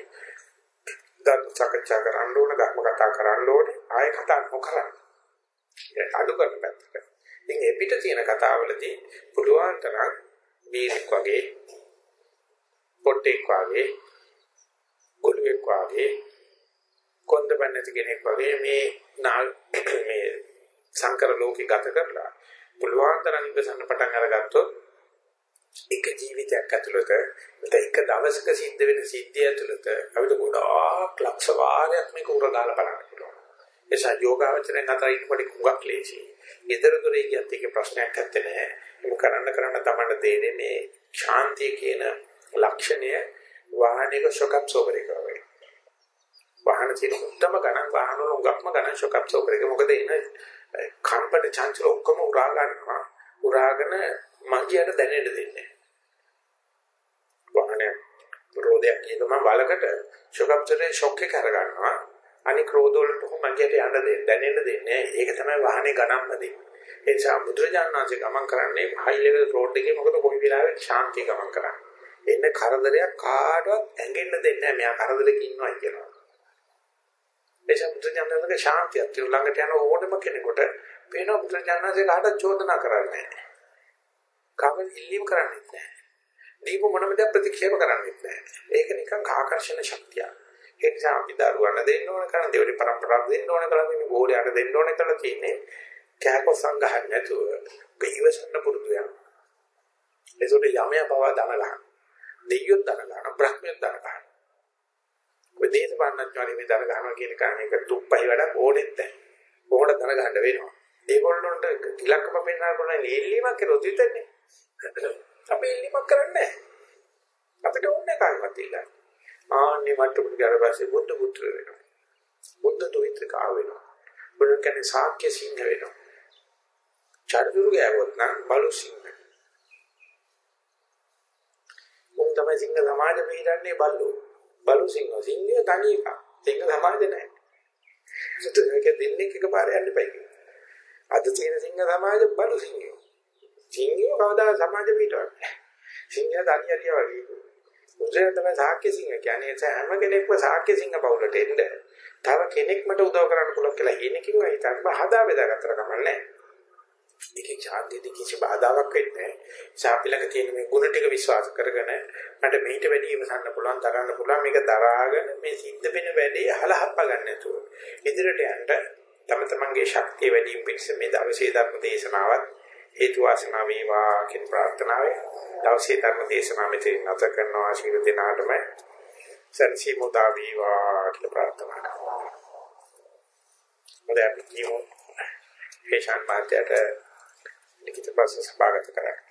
Speaker 1: දත් සාකච්ඡා කරන්න ඕන, ධර්ම කතා කරන්න ඕනේ, ආයෙ කතා නොකරන්න. ඒක අඩු කරන පැත්තට. ඉතින් ඒ පිට තියෙන කතාවලදී පුළුවන් තරම් බීරෙක් වගේ පොට්ටෙක් වගේ ගොළුෙක් වගේ කොන්දපන් නැති කෙනෙක් වගේ මේ මේ සංකර ලෝකේ ගත කරලා පුළුවන් තරම් ඉවසන්න පටන් අරගත්තොත් එක ජීවිතයක් ඇතුළත එක දවසක සිද්ධ වෙන සිද්ධිය ඇතුළත අපිට ගොඩාක් ලක්ෂ වාරයක් මේක උරගාලා බලන්න පුළුවන්. එසා යෝගාවචරයෙන් අතර ඉන්නකොට කුඟක් ලේසි. ඊතර දොරේ කියත් ඒක ප්‍රශ්නයක් නැත්තේ නෑ. ඒක කරන්න කරන්න තමයි තේරෙන්නේ මේ ශාන්තිය කියන ලක්ෂණය වාහනික ශොකප් සෝබරේ කරනවා. වාහන තියෙන උත්තම ගණන් වාහන වල උගක්ම ගණන් ෂොක් අබ්සෝබර් එක මොකද එන කම්පන චංචල ඔක්කොම උරා ගන්නවා උරාගෙන මගියට දැනෙන්න දෙන්නේ වාහනේ රෝදයක් කියනම බලකට ෂොක් අබ්සෝබරේ ෂොක් එක අර ගන්නවා අනික රෝද වලට මගියට යන්න දෙන්න දැනෙන්න දෙන්නේ ඒක තමයි වාහනේ ගණන්ම දෙන්නේ ඒ නිසා බුදුරජාණන්සේ ගමන් කරන්නේ හයි ලෙවල් රෝඩ් එකේ මොකද කොයි වෙලාවෙ ශාන්තිය ගමන් කරන්නේ එන්න කරදරයක් කාටවත් ඇඟෙන්න දෙන්නේ නැහැ මෙයා කරදරයක ඉන්නවා කියනවා එනිසා බුදුජානකගේ ශාන්තියත් ළඟට යන ඕනම කෙනෙකුට පේන බුදුජානකසේ කාටවත් චෝදනා කරන්නේ නැහැ. කවම ඉල්ලීම් කරන්නේ නැහැ. දීප මොනම දෙයක් ප්‍රතික්ෂේප කරන්නේ නැහැ. ඒක නිකන් ආකර්ෂණ ශක්තිය. ඒ නිසා අපි දරුවන්ට දෙන්න ඕන කරන දෙවනි પરම්පරාවට දෙන්න ඕන කරන මේ ගෝලයට දෙන්න ඕන කරලා තියෙන්නේ කෑකො සංගහන්න නැතුව ඉවසන්න පුරුදු වෙනවා. ඒසොට යමයා පව දන ගන්න. දෙයියොත් දන ගන්න, බ්‍රහ්මියොත් දන ගන්න. ඔය දේශපාලනඥයෝ මේ දර ගන්නවා කියන කාරණේක තුප්පයි වැඩක් ඕනෙත් නැහැ. කොහොමද දර ගන්න වෙනවා. ඒගොල්ලොන්ට ඉලක්කම පෙන්වන්න පුළුවන් එල්ලීමක් කරොත් විතරනේ. [coughs] අපි එල්ලීමක් කරන්නේ නැහැ. අපිට ඕනේ කාර්යවත් ඉල්ලන්න. ආන්නේ මට්ටමට ගියාට පස්සේ බුද්ධ පුත්‍ර වෙනවා. බුද්ධ දුහිතකා වෙනවා. බුදුන් කියන්නේ සාක්‍ය සිංහ වෙනවා. චරිතුරු ගෑවොත් නම් බලු සිංහ. උන් තමයි සිංහ සමාජ පිළිදන්නේ බල්ලෝ. බලු සිංහ සිංහය තනි එක. සිංහ සමාජ නැහැ. සුදුක දෙන්නේ එකපාර යන්න බෑ. අද තියෙන සිංහ සමාජ බලු සිංහයෝ. සිංහයෝ කවදා සමාජ පිටවට. සිංහ තනියලිය වගේ. උදේ තමයි සාක්‍ය සිංහ කියන්නේ හැම කෙනෙක්ම සාක්‍ය සිංහ බවුලට එන්න. තව කෙනෙක් මට උදව් කරන්න පුළුවන් කියලා එනකින් හිතන්න හදා බෙදාගත්තර කමන්නේ. ඒකේ ඡාන්තියදී කිසි බාධාවක් වෙන්නේ නැහැ. ශාපිලක තියෙන මේ ගුණ ටික විශ්වාස කරගෙන මට මේිට වැඩි ඉවසන්න පුළුවන්, දරන්න පුළුවන්. මේක දරාගෙන මේ සිද්ධ වෙන වැඩේ අහලහප්ප ගන්න නැතුව ඉදිරියට යන්න තම තමන්ගේ ශක්තිය වැඩි පිණිස මේ දවසේ ධර්ම දේශනාවත් හේතු වාසනා වේවා කියන ප්‍රාර්ථනාවයි. දවසේ ධර්ම දේශනාව මෙතන නැත කරනවා ශීල දිනාටම සර්සි මුදා වේවා කියලා ප්‍රාර්ථනා කරනවා. මොකද අපි කියමු. ඒ ශාන්තියට ලිඛිත ප්‍රශ්න සභාගත කරන්නේ.